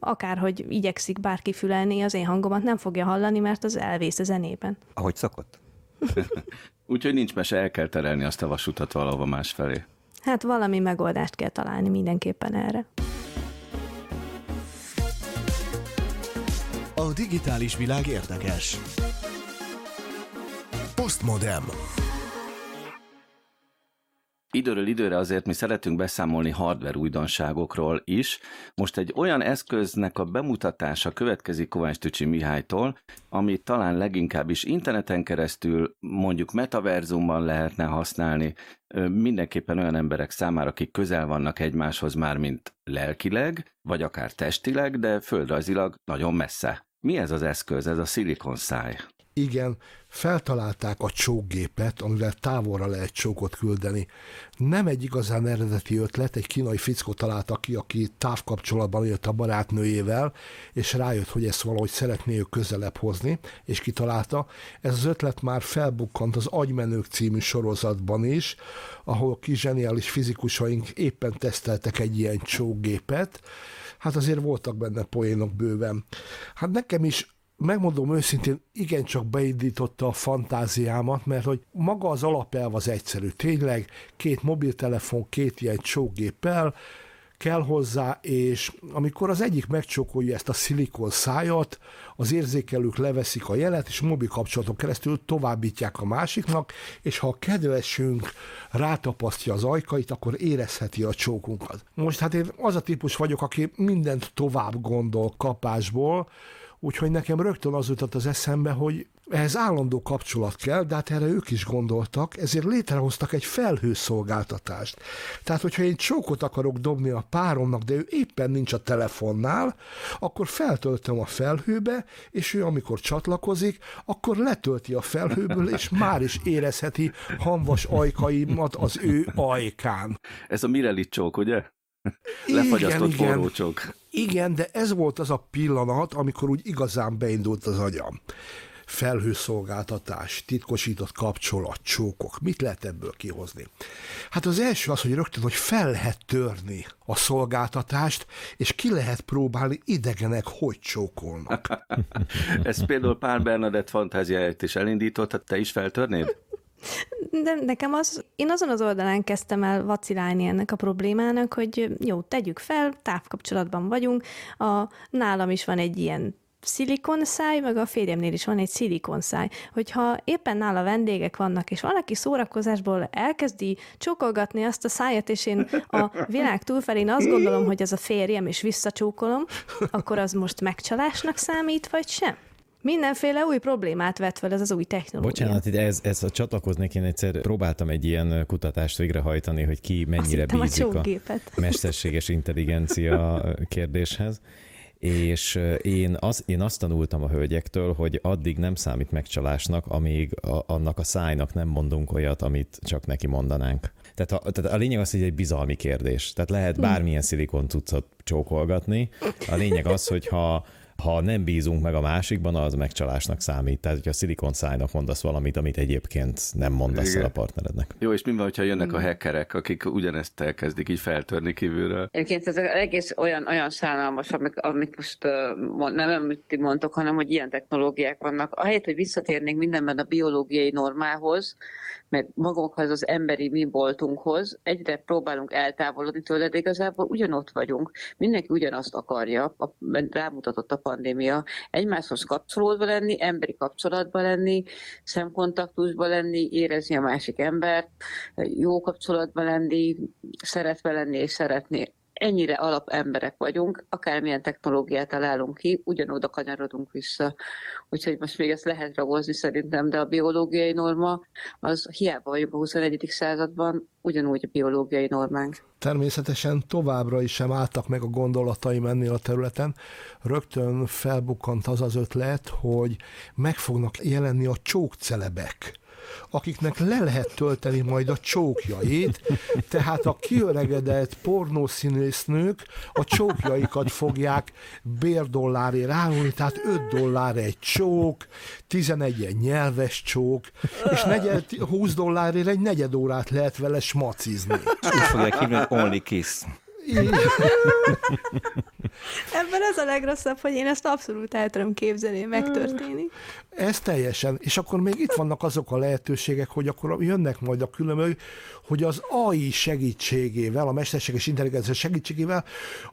S2: akárhogy igyekszik bárki fülelni, az én hangomat nem fogja hallani, mert az elvész a zenében.
S3: Ahogy szokott.
S1: Úgyhogy nincs mese, el kell terelni azt a vasutat valahova másfelé.
S2: Hát valami megoldást kell találni mindenképpen erre.
S7: Digitális világ érdekes. Postmodem.
S1: Időről időre azért mi szeretünk beszámolni hardware újdonságokról is. Most egy olyan eszköznek a bemutatása következik Kovács Tücsi Mihálytól, ami talán leginkább is interneten keresztül, mondjuk metaverzumban lehetne használni, mindenképpen olyan emberek számára, akik közel vannak egymáshoz már, mint lelkileg, vagy akár testileg, de földrajzilag nagyon messze. Mi ez az eszköz, ez a szilikon száj?
S6: Igen, feltalálták a csókgépet, amivel távolra lehet csókot küldeni. Nem egy igazán eredeti ötlet, egy kínai fickó találta ki, aki távkapcsolatban jött a barátnőjével, és rájött, hogy ezt valahogy szeretné ő közelebb hozni, és kitalálta. Ez az ötlet már felbukkant az Agymenők című sorozatban is, ahol kis zseniális fizikusaink éppen teszteltek egy ilyen csókgépet, hát azért voltak benne poénok bőven. Hát nekem is megmondom őszintén, igencsak beindította a fantáziámat, mert hogy maga az alapelv az egyszerű. Tényleg két mobiltelefon, két ilyen csókgéppel, kell hozzá, és amikor az egyik megcsókolja ezt a szilikon szájat, az érzékelők leveszik a jelet, és mobil kapcsolatok keresztül továbbítják a másiknak, és ha a kedvesünk rátapasztja az ajkait, akkor érezheti a csókunkat. Most hát én az a típus vagyok, aki mindent tovább gondol kapásból, Úgyhogy nekem rögtön az jutott az eszembe, hogy ehhez állandó kapcsolat kell, de hát erre ők is gondoltak, ezért létrehoztak egy felhőszolgáltatást. Tehát, hogyha én csókot akarok dobni a páromnak, de ő éppen nincs a telefonnál, akkor feltöltöm a felhőbe, és ő amikor csatlakozik, akkor letölti a felhőből, és már is érezheti hamvas ajkaimat az ő ajkán.
S1: Ez a Mireli csók, ugye? Lefagyasztott igen, forró csók.
S6: Igen, de ez volt az a pillanat, amikor úgy igazán beindult az agyam. Felhőszolgáltatás, titkosított kapcsolat, csókok. Mit lehet ebből kihozni? Hát az első az, hogy rögtön, hogy fel lehet törni a szolgáltatást, és ki lehet próbálni idegenek, hogy csókolnak.
S1: Ez például Pál Bernadett fantáziáját is elindított, te is feltörnéd?
S2: De nekem az, én azon az oldalán kezdtem el vacilálni ennek a problémának, hogy jó, tegyük fel, távkapcsolatban vagyunk, a, nálam is van egy ilyen szilikonszáj, meg a férjemnél is van egy szilikonszáj. Hogyha éppen nála vendégek vannak, és valaki szórakozásból elkezdi csokolgatni azt a szájat, és én a világ túlfelén azt gondolom, hogy ez a férjem, és visszacsókolom, akkor az most megcsalásnak számít, vagy sem? Mindenféle új problémát vet fel ez az új technológia.
S5: Bocsánat, ez, ez a csatlakoznék, én egyszer próbáltam egy ilyen kutatást végrehajtani, hogy ki mennyire Azt bízik a, a mesterséges intelligencia kérdéshez és én, az, én azt tanultam a hölgyektől, hogy addig nem számít megcsalásnak, amíg a, annak a szájnak nem mondunk olyat, amit csak neki mondanánk. Tehát a, tehát a lényeg az, hogy egy bizalmi kérdés. Tehát lehet hm. bármilyen szilikon tudszat csókolgatni. A lényeg az, hogy ha ha nem bízunk meg a másikban, az megcsalásnak számít. Tehát, hogyha a szilikon szájnak mondasz valamit, amit egyébként nem mondasz Igen. el a partnerednek.
S1: Jó, és mi van, hogyha jönnek a hmm. hackerek, akik ugyanezt elkezdik így feltörni kívülről?
S4: Egyébként ez egész olyan, olyan szánalmas, amit, amit most uh, nem amit mondtok, hanem hogy ilyen technológiák vannak. Ahelyett, hogy visszatérnénk mindenben a biológiai normához, mert magunkhoz, az emberi mi voltunkhoz egyre próbálunk eltávolodni tőle, de igazából ugyanott vagyunk. Mindenki ugyanazt akarja, a, rámutatott a pandémia, egymáshoz kapcsolódva lenni, emberi kapcsolatban lenni, szemkontaktusban lenni, érezni a másik embert, jó kapcsolatban lenni, szeretve lenni és szeretni ennyire alap emberek vagyunk, akármilyen technológiát találunk ki, ugyanoda kanyarodunk vissza. Úgyhogy most még ezt lehet ragozni szerintem, de a biológiai norma az hiába vagyunk a 21. században, ugyanúgy a biológiai normánk.
S6: Természetesen továbbra is sem álltak meg a gondolataim ennél a területen. Rögtön felbukkant az az ötlet, hogy meg fognak jelenni a csókcelebek akiknek le lehet tölteni majd a csókjait, tehát a kiöregedett pornószínésznők a csókjaikat fogják bérdollárért árulni, tehát 5 dollár egy csók, 11 egy nyelves csók, és negyed, 20 dollárért egy negyed órát lehet vele smacizni.
S3: Úgy fogják hívni, Only Kiss.
S2: Ebben ez a legrosszabb, hogy én ezt abszolút el tudom képzelni, megtörténik.
S6: Ez teljesen. És akkor még itt vannak azok a lehetőségek, hogy akkor jönnek majd a különböző, hogy az AI segítségével, a mesterséges intelligencia segítségével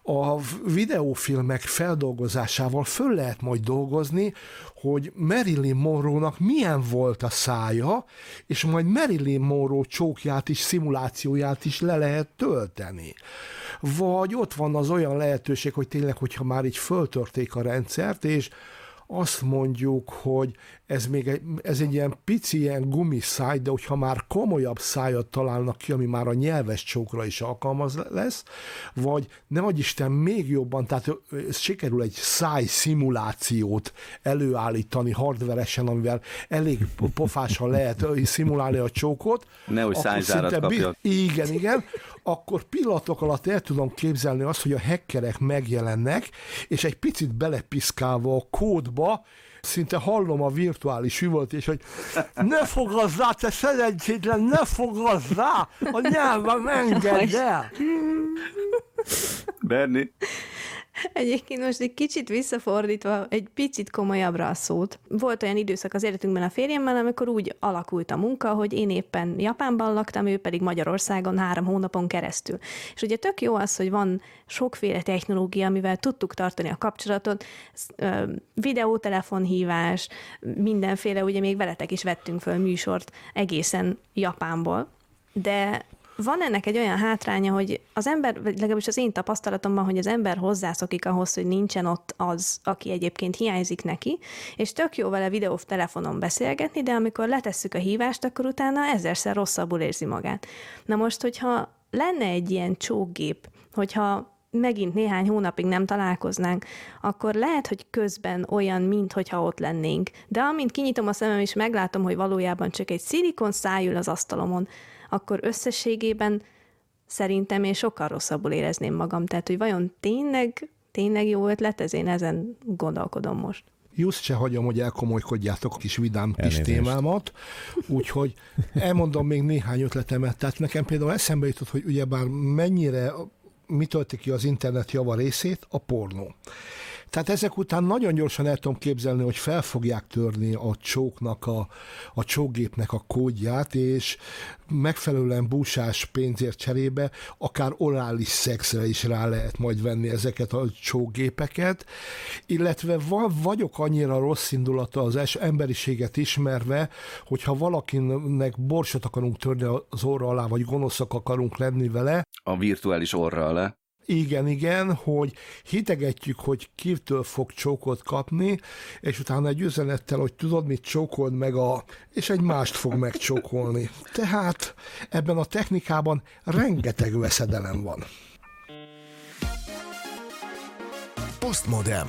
S6: a videófilmek feldolgozásával föl lehet majd dolgozni, hogy Marilyn Monroe-nak milyen volt a szája, és majd Marilyn Monroe csókját is, szimulációját is le lehet tölteni. Vagy ott van az olyan lehetőség, hogy tényleg, hogyha már így föltörték a rendszert, és azt mondjuk, hogy ez még egy, ez egy ilyen pici ilyen gumiszáj, de hogyha már komolyabb szájat találnak ki, ami már a nyelves csókra is alkalmaz lesz, vagy ne vagy Isten még jobban, tehát ez sikerül egy száj szimulációt előállítani hardveresen, amivel elég pofásan lehet szimulálni a csókot.
S1: Nehogy szájzárat kapjon.
S6: Igen, igen akkor pillanatok alatt el tudom képzelni azt, hogy a hackerek megjelennek, és egy picit belepiszkálva a kódba, szinte hallom a virtuális üvölt, és hogy ne fogazzá, te szerencsétlen, ne fogazzá, a nyelvem engedd el.
S1: Berni?
S2: Egyébként most egy kicsit visszafordítva, egy picit komolyabbra a szót. Volt olyan időszak az életünkben a férjemmel, amikor úgy alakult a munka, hogy én éppen Japánban laktam, ő pedig Magyarországon három hónapon keresztül. És ugye tök jó az, hogy van sokféle technológia, amivel tudtuk tartani a kapcsolatot, videótelefonhívás, mindenféle, ugye még veletek is vettünk föl műsort egészen Japánból, de van ennek egy olyan hátránya, hogy az ember, vagy legalábbis az én tapasztalatomban, hogy az ember hozzászokik ahhoz, hogy nincsen ott az, aki egyébként hiányzik neki, és tök jó vele videótelefonon beszélgetni, de amikor letesszük a hívást, akkor utána ezerszer rosszabbul érzi magát. Na most, hogyha lenne egy ilyen csókgép, hogyha megint néhány hónapig nem találkoznánk, akkor lehet, hogy közben olyan, mintha ott lennénk. De amint kinyitom a szemem és meglátom, hogy valójában csak egy szilikon szájül az asztalomon, akkor összességében szerintem én sokkal rosszabbul érezném magam. Tehát, hogy vajon tényleg, tényleg jó ötlet, ez én ezen gondolkodom most.
S6: Just se hagyom, hogy elkomolykodjátok a kis vidám kis témámat, úgyhogy elmondom még néhány ötletemet. Tehát nekem például eszembe jutott, hogy ugyebár mennyire mi tölti ki az internet java részét? A pornó. Tehát ezek után nagyon gyorsan el tudom képzelni, hogy fel fogják törni a csóknak, a, a csókgépnek a kódját, és megfelelően búsás pénzért cserébe akár orális szexre is rá lehet majd venni ezeket a csókgépeket, illetve vagyok annyira rossz indulata az es emberiséget ismerve, hogyha valakinek borsot akarunk törni az orra alá, vagy gonoszak akarunk lenni vele.
S1: A virtuális orra alá.
S6: Igen, igen, hogy hitegetjük, hogy kitől fog csókot kapni, és utána egy üzenettel, hogy tudod, mit csókold meg a... és egy mást fog megcsókolni. Tehát ebben a technikában rengeteg veszedelem van.
S7: Postmodem.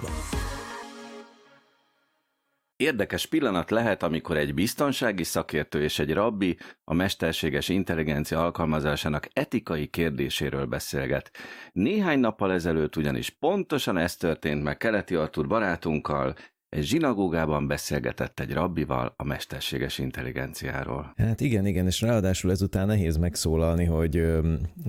S1: Érdekes pillanat lehet, amikor egy biztonsági szakértő és egy rabbi a mesterséges intelligencia alkalmazásának etikai kérdéséről beszélget. Néhány nappal ezelőtt ugyanis pontosan ez történt meg Keleti Artur barátunkkal, egy zsinagógában beszélgetett egy rabbival a mesterséges intelligenciáról.
S5: Hát igen, igen, és ráadásul ezután nehéz megszólalni, hogy,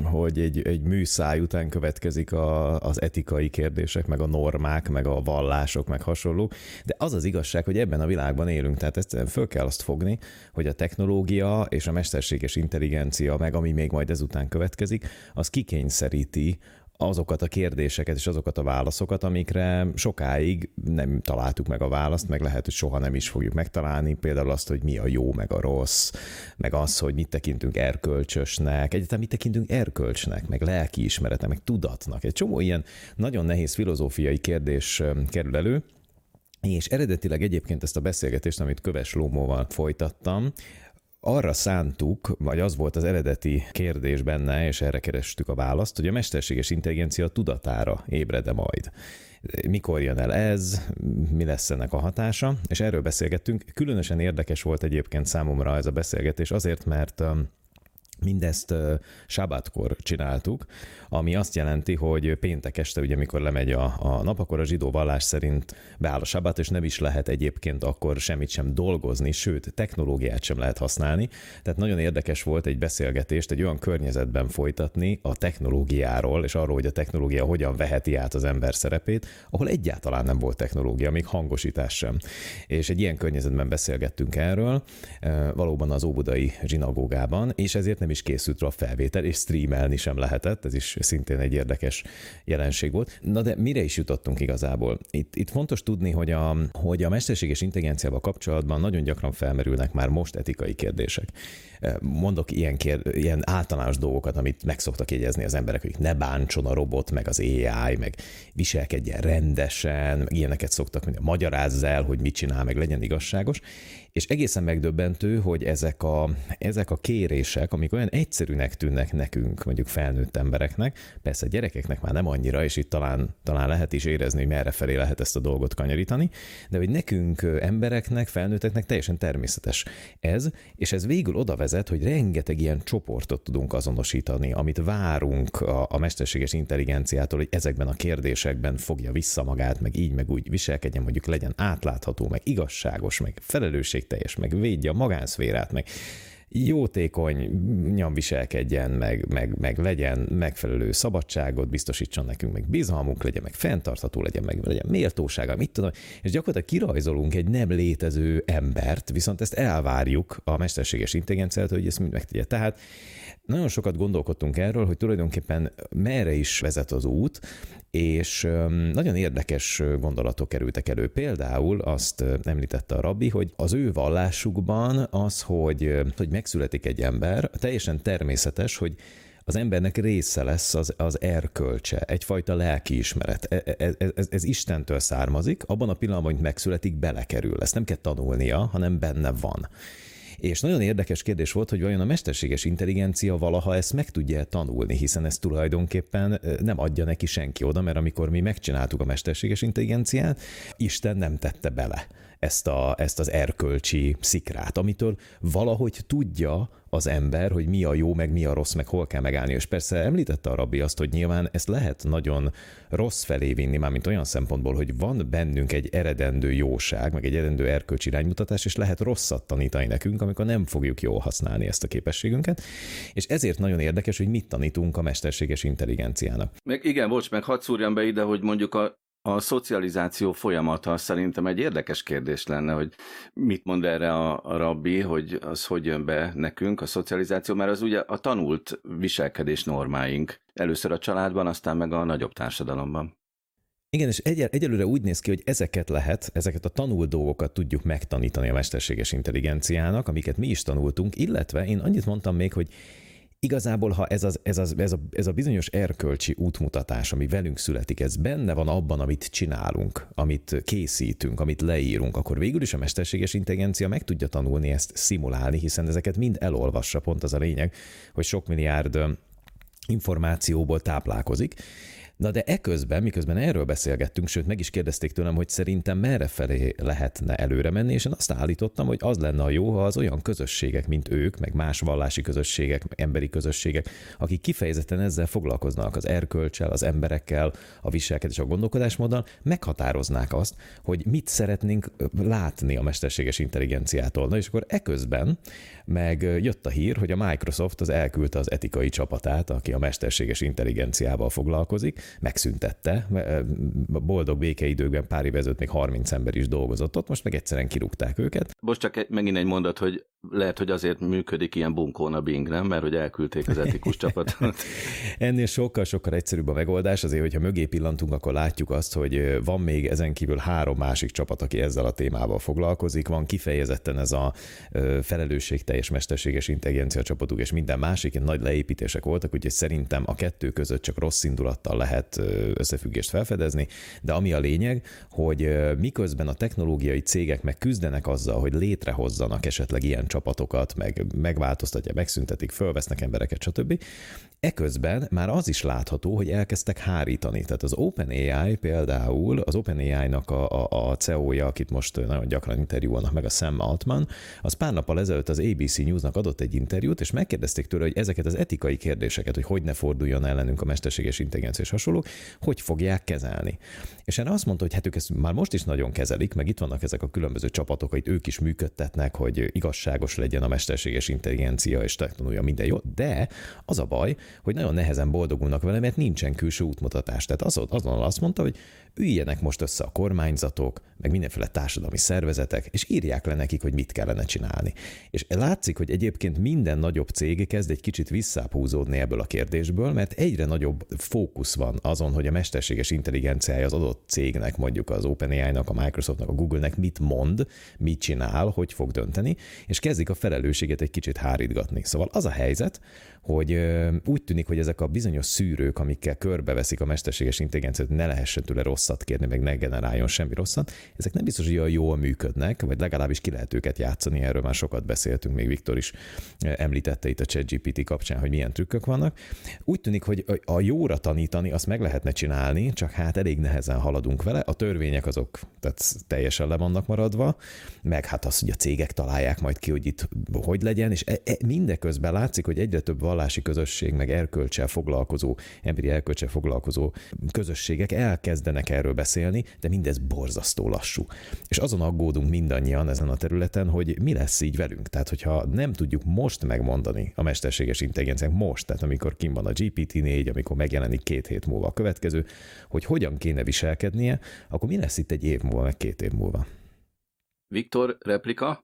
S5: hogy egy, egy műszáj után következik a, az etikai kérdések, meg a normák, meg a vallások, meg hasonló. De az az igazság, hogy ebben a világban élünk, tehát ezt föl kell azt fogni, hogy a technológia és a mesterséges intelligencia, meg ami még majd ezután következik, az kikényszeríti azokat a kérdéseket és azokat a válaszokat, amikre sokáig nem találtuk meg a választ, meg lehet, hogy soha nem is fogjuk megtalálni, például azt, hogy mi a jó, meg a rossz, meg az, hogy mit tekintünk erkölcsösnek, egyáltalán mit tekintünk erkölcsnek, meg lelkiismeretnek, meg tudatnak. Egy csomó ilyen nagyon nehéz filozófiai kérdés kerül elő, és eredetileg egyébként ezt a beszélgetést, amit Köves Lómóval folytattam, arra szántuk, vagy az volt az eredeti kérdés benne, és erre kerestük a választ, hogy a mesterséges intelligencia tudatára ébred-e majd. Mikor jön el ez, mi lesz ennek a hatása, és erről beszélgettünk. Különösen érdekes volt egyébként számomra ez a beszélgetés azért, mert um, Mindezt sábátkor csináltuk, ami azt jelenti, hogy péntek este, ugye mikor lemegy a, a nap, akkor a zsidó vallás szerint beáll a sábát, és nem is lehet egyébként akkor semmit sem dolgozni, sőt, technológiát sem lehet használni. Tehát nagyon érdekes volt egy beszélgetést egy olyan környezetben folytatni a technológiáról, és arról, hogy a technológia hogyan veheti át az ember szerepét, ahol egyáltalán nem volt technológia, még hangosítás sem. És egy ilyen környezetben beszélgettünk erről, valóban az óbudai zsinagógában, és ezért nem is készült rá a felvétel, és streamelni sem lehetett, ez is szintén egy érdekes jelenség volt. Na de mire is jutottunk igazából? Itt, itt fontos tudni, hogy a, hogy a mesterséges intelligenciával kapcsolatban nagyon gyakran felmerülnek már most etikai kérdések. Mondok ilyen, kér, ilyen általános dolgokat, amit meg szoktak jegyezni az emberek, hogy ne bántson a robot, meg az AI, meg viselkedjen rendesen, meg ilyeneket szoktak mondani, magyarázz el, hogy mit csinál, meg legyen igazságos. És egészen megdöbbentő, hogy ezek a, ezek a kérések, amik olyan egyszerűnek tűnnek nekünk, mondjuk felnőtt embereknek, persze gyerekeknek már nem annyira, és itt talán, talán lehet is érezni, hogy merre felé lehet ezt a dolgot kanyarítani, de hogy nekünk embereknek, felnőtteknek teljesen természetes ez, és ez végül oda vezet, hogy rengeteg ilyen csoportot tudunk azonosítani, amit várunk a, a mesterséges intelligenciától, hogy ezekben a kérdésekben fogja vissza magát, meg így, meg úgy viselkedjen, mondjuk legyen átlátható, meg igazságos, meg felelősség felelősségteljes, meg védje a magánszférát, meg jótékonyan viselkedjen, meg, meg, meg legyen megfelelő szabadságot, biztosítson nekünk, meg bizalmunk legyen, meg fenntartható legyen, meg legyen méltósága, mit tudom, és gyakorlatilag kirajzolunk egy nem létező embert, viszont ezt elvárjuk a mesterséges intelligenciát, hogy ezt mind megtegye. Tehát nagyon sokat gondolkodtunk erről, hogy tulajdonképpen merre is vezet az út, és nagyon érdekes gondolatok kerültek elő. Például azt említette a rabbi, hogy az ő vallásukban az, hogy, hogy megszületik egy ember, teljesen természetes, hogy az embernek része lesz az, az erkölcse, egyfajta lelkiismeret. Ez, ez, ez, ez Istentől származik, abban a pillanatban, hogy megszületik, belekerül. Ezt nem kell tanulnia, hanem benne van. És nagyon érdekes kérdés volt, hogy vajon a mesterséges intelligencia valaha ezt meg tudja tanulni, hiszen ez tulajdonképpen nem adja neki senki oda, mert amikor mi megcsináltuk a mesterséges intelligenciát, Isten nem tette bele ezt, a, ezt az erkölcsi szikrát, amitől valahogy tudja az ember, hogy mi a jó, meg mi a rossz, meg hol kell megállni. És persze említette a rabbi azt, hogy nyilván ezt lehet nagyon rossz felé vinni, mármint olyan szempontból, hogy van bennünk egy eredendő jóság, meg egy eredendő erkölcsi iránymutatás, és lehet rosszat tanítani nekünk, amikor nem fogjuk jól használni ezt a képességünket. És ezért nagyon érdekes, hogy mit tanítunk a mesterséges intelligenciának.
S1: Meg igen, bocs, meg hadd szúrjam be ide, hogy mondjuk a a szocializáció folyamata szerintem egy érdekes kérdés lenne, hogy mit mond erre a, rabbi, hogy az hogy jön be nekünk a szocializáció, mert az ugye a tanult viselkedés normáink. Először a családban, aztán meg a nagyobb társadalomban.
S5: Igen, és egy, egyelőre úgy néz ki, hogy ezeket lehet, ezeket a tanult dolgokat tudjuk megtanítani a mesterséges intelligenciának, amiket mi is tanultunk, illetve én annyit mondtam még, hogy igazából, ha ez, az, ez, az, ez, a, ez a bizonyos erkölcsi útmutatás, ami velünk születik, ez benne van abban, amit csinálunk, amit készítünk, amit leírunk, akkor végül is a mesterséges intelligencia meg tudja tanulni ezt szimulálni, hiszen ezeket mind elolvassa, pont az a lényeg, hogy sok milliárd információból táplálkozik, Na de eközben, miközben erről beszélgettünk, sőt meg is kérdezték tőlem, hogy szerintem merre felé lehetne előre menni, és én azt állítottam, hogy az lenne a jó, ha az olyan közösségek, mint ők, meg más vallási közösségek, emberi közösségek, akik kifejezetten ezzel foglalkoznak, az erkölcsel, az emberekkel, a viselkedés, a gondolkodásmóddal, meghatároznák azt, hogy mit szeretnénk látni a mesterséges intelligenciától. Na és akkor eközben meg jött a hír, hogy a Microsoft az elküldte az etikai csapatát, aki a mesterséges intelligenciával foglalkozik, megszüntette. Boldog békeidőkben pár év még 30 ember is dolgozott ott, most meg egyszerűen kirúgták őket.
S1: Most csak megint egy mondat, hogy lehet, hogy azért működik ilyen bunkón a Bing, nem? Mert hogy elküldték az etikus csapatot.
S5: Ennél sokkal-sokkal egyszerűbb a megoldás, azért, hogyha mögé pillantunk, akkor látjuk azt, hogy van még ezen kívül három másik csapat, aki ezzel a témával foglalkozik. Van kifejezetten ez a felelősségteljes mesterséges intelligencia csapatuk, és minden másik nagy leépítések voltak, úgyhogy szerintem a kettő között csak rossz indulattal lehet összefüggést felfedezni, de ami a lényeg, hogy miközben a technológiai cégek meg küzdenek azzal, hogy létrehozzanak esetleg ilyen csapatokat, meg megváltoztatja, megszüntetik, fölvesznek embereket, stb. Eközben már az is látható, hogy elkezdtek hárítani. Tehát az OpenAI például, az OpenAI-nak a, a, a CEO-ja, akit most nagyon gyakran interjúolnak meg, a Sam Altman, az pár nappal ezelőtt az ABC News-nak adott egy interjút, és megkérdezték tőle, hogy ezeket az etikai kérdéseket, hogy hogy ne forduljon ellenünk a mesterséges intelligencia és hasonlók, hogy fogják kezelni. És erre azt mondta, hogy hát ők ezt már most is nagyon kezelik, meg itt vannak ezek a különböző csapatok, hogy ők is működtetnek, hogy igazságos legyen a mesterséges intelligencia és technológia minden jó, de az a baj, hogy nagyon nehezen boldogulnak vele, mert nincsen külső útmutatás. Tehát azon, azon azt mondta, hogy üljenek most össze a kormányzatok, meg mindenféle társadalmi szervezetek, és írják le nekik, hogy mit kellene csinálni. És látszik, hogy egyébként minden nagyobb cég kezd egy kicsit visszáphúzódni ebből a kérdésből, mert egyre nagyobb fókusz van azon, hogy a mesterséges intelligenciája az adott cégnek, mondjuk az OpenAI-nak, a Microsoftnak, a Google-nek mit mond, mit csinál, hogy fog dönteni, és kezdik a felelősséget egy kicsit hárítgatni. Szóval az a helyzet, hogy úgy tűnik, hogy ezek a bizonyos szűrők, amikkel körbeveszik a mesterséges intelligenciát, ne lehessen tőle rosszat kérni, meg ne generáljon semmi rosszat, ezek nem biztos, hogy olyan jól működnek, vagy legalábbis ki lehet őket játszani, erről már sokat beszéltünk, még Viktor is említette itt a ChatGPT kapcsán, hogy milyen trükkök vannak. Úgy tűnik, hogy a jóra tanítani azt meg lehetne csinálni, csak hát elég nehezen haladunk vele. A törvények azok tehát teljesen le vannak maradva, meg hát az, hogy a cégek találják majd ki, hogy itt hogy legyen, és e, e, mindeközben látszik, hogy egyre több vallási közösség, meg erkölcsel foglalkozó, emberi erkölcsel foglalkozó közösségek elkezdenek erről beszélni, de mindez borzasztó lassú. És azon aggódunk mindannyian ezen a területen, hogy mi lesz így velünk. Tehát, hogyha nem tudjuk most megmondani a mesterséges intelligenciánk most, tehát amikor kim van a GPT-4, amikor megjelenik két hét múlva a következő, hogy hogyan kéne viselkednie, akkor mi lesz itt egy év múlva, meg két év múlva?
S1: Viktor, replika?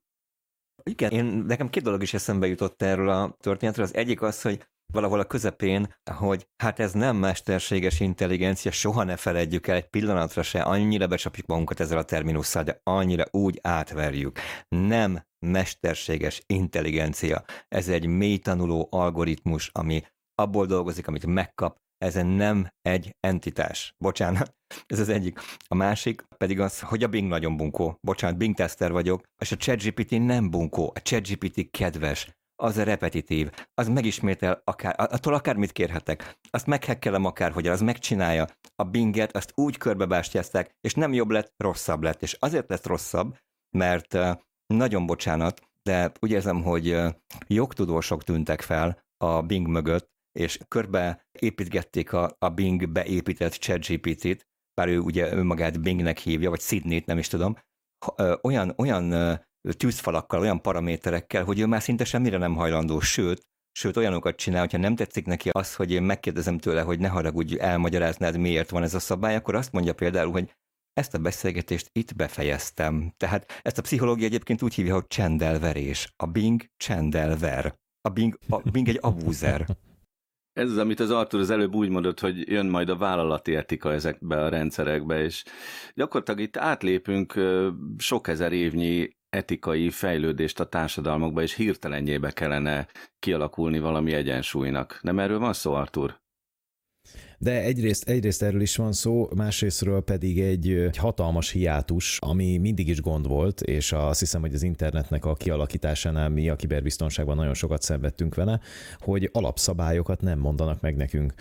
S3: Igen, én, nekem két dolog is eszembe jutott erről a történetről. Az egyik az, hogy valahol a közepén, hogy hát ez nem mesterséges intelligencia, soha ne feledjük el egy pillanatra se, annyira becsapjuk magunkat ezzel a terminusszal, de annyira úgy átverjük. Nem mesterséges intelligencia. Ez egy mély tanuló algoritmus, ami abból dolgozik, amit megkap, ez nem egy entitás. Bocsánat, ez az egyik. A másik pedig az, hogy a Bing nagyon bunkó. Bocsánat, Bing tester vagyok, és a ChatGPT nem bunkó. A ChatGPT kedves, az a repetitív, az megismétel, akár, attól akármit kérhetek, azt meghekkelem akárhogy, az megcsinálja. A Binget azt úgy körbebástyázták, és nem jobb lett, rosszabb lett. És azért lett rosszabb, mert nagyon bocsánat, de úgy érzem, hogy jogtudósok tűntek fel a Bing mögött, és körbe építgették a, a Bing beépített ChatGPT-t, bár ő ugye önmagát Bingnek hívja, vagy Sydney-t, nem is tudom, olyan, olyan tűzfalakkal, olyan paraméterekkel, hogy ő már szinte semmire nem hajlandó, sőt, sőt olyanokat csinál, hogyha nem tetszik neki az, hogy én megkérdezem tőle, hogy ne haragudj, elmagyaráznád, miért van ez a szabály, akkor azt mondja például, hogy ezt a beszélgetést itt befejeztem. Tehát ezt a pszichológia egyébként úgy hívja, hogy csendelverés. A Bing csendelver. A Bing, a Bing egy abúzer.
S1: Ez az, amit az Artur az előbb úgy mondott, hogy jön majd a vállalati etika ezekbe a rendszerekbe, és gyakorlatilag itt átlépünk sok ezer évnyi etikai fejlődést a társadalmakba, és hirtelenjébe kellene kialakulni valami egyensúlynak. Nem erről van szó, Artur?
S5: De egyrészt, egyrészt erről is van szó, másrésztről pedig egy, egy hatalmas hiátus, ami mindig is gond volt, és azt hiszem, hogy az internetnek a kialakításánál mi a kiberbiztonságban nagyon sokat szenvedtünk vele, hogy alapszabályokat nem mondanak meg nekünk,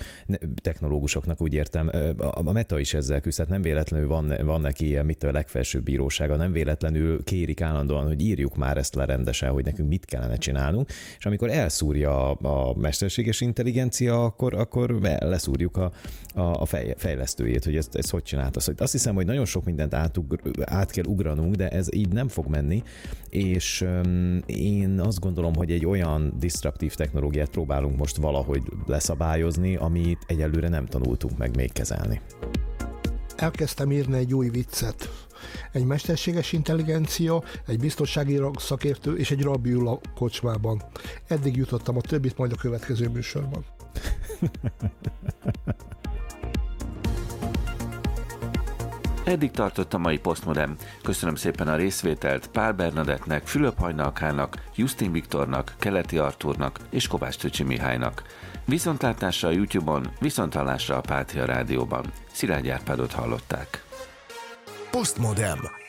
S5: technológusoknak úgy értem. A Meta is ezzel küzd, tehát nem véletlenül van, van neki ilyen, mit a legfelsőbb bírósága, nem véletlenül kérik állandóan, hogy írjuk már ezt le rendesen, hogy nekünk mit kellene csinálnunk, és amikor elszúrja a, mesterséges intelligencia, akkor, akkor leszúrjuk a a, a fejlesztőjét, hogy ezt, ezt hogy csinálta. Szóval azt hiszem, hogy nagyon sok mindent átugr, át kell ugranunk, de ez így nem fog menni, és um, én azt gondolom, hogy egy olyan disruptív technológiát próbálunk most valahogy leszabályozni, amit egyelőre nem tanultunk meg még kezelni.
S6: Elkezdtem írni egy új viccet egy mesterséges intelligencia, egy biztonsági szakértő és egy rabbi a kocsmában. Eddig jutottam, a többit majd a következő műsorban.
S1: Eddig tartott a mai Postmodem. Köszönöm szépen a részvételt Pál Bernadettnek, Fülöp Hajnalkának, Justin Viktornak, Keleti Artúrnak és Kovács Töcsi Mihálynak. Viszontlátásra a YouTube-on, viszontlátásra a Pátia Rádióban. Szilágy Árpádot hallották.
S7: Postmodem.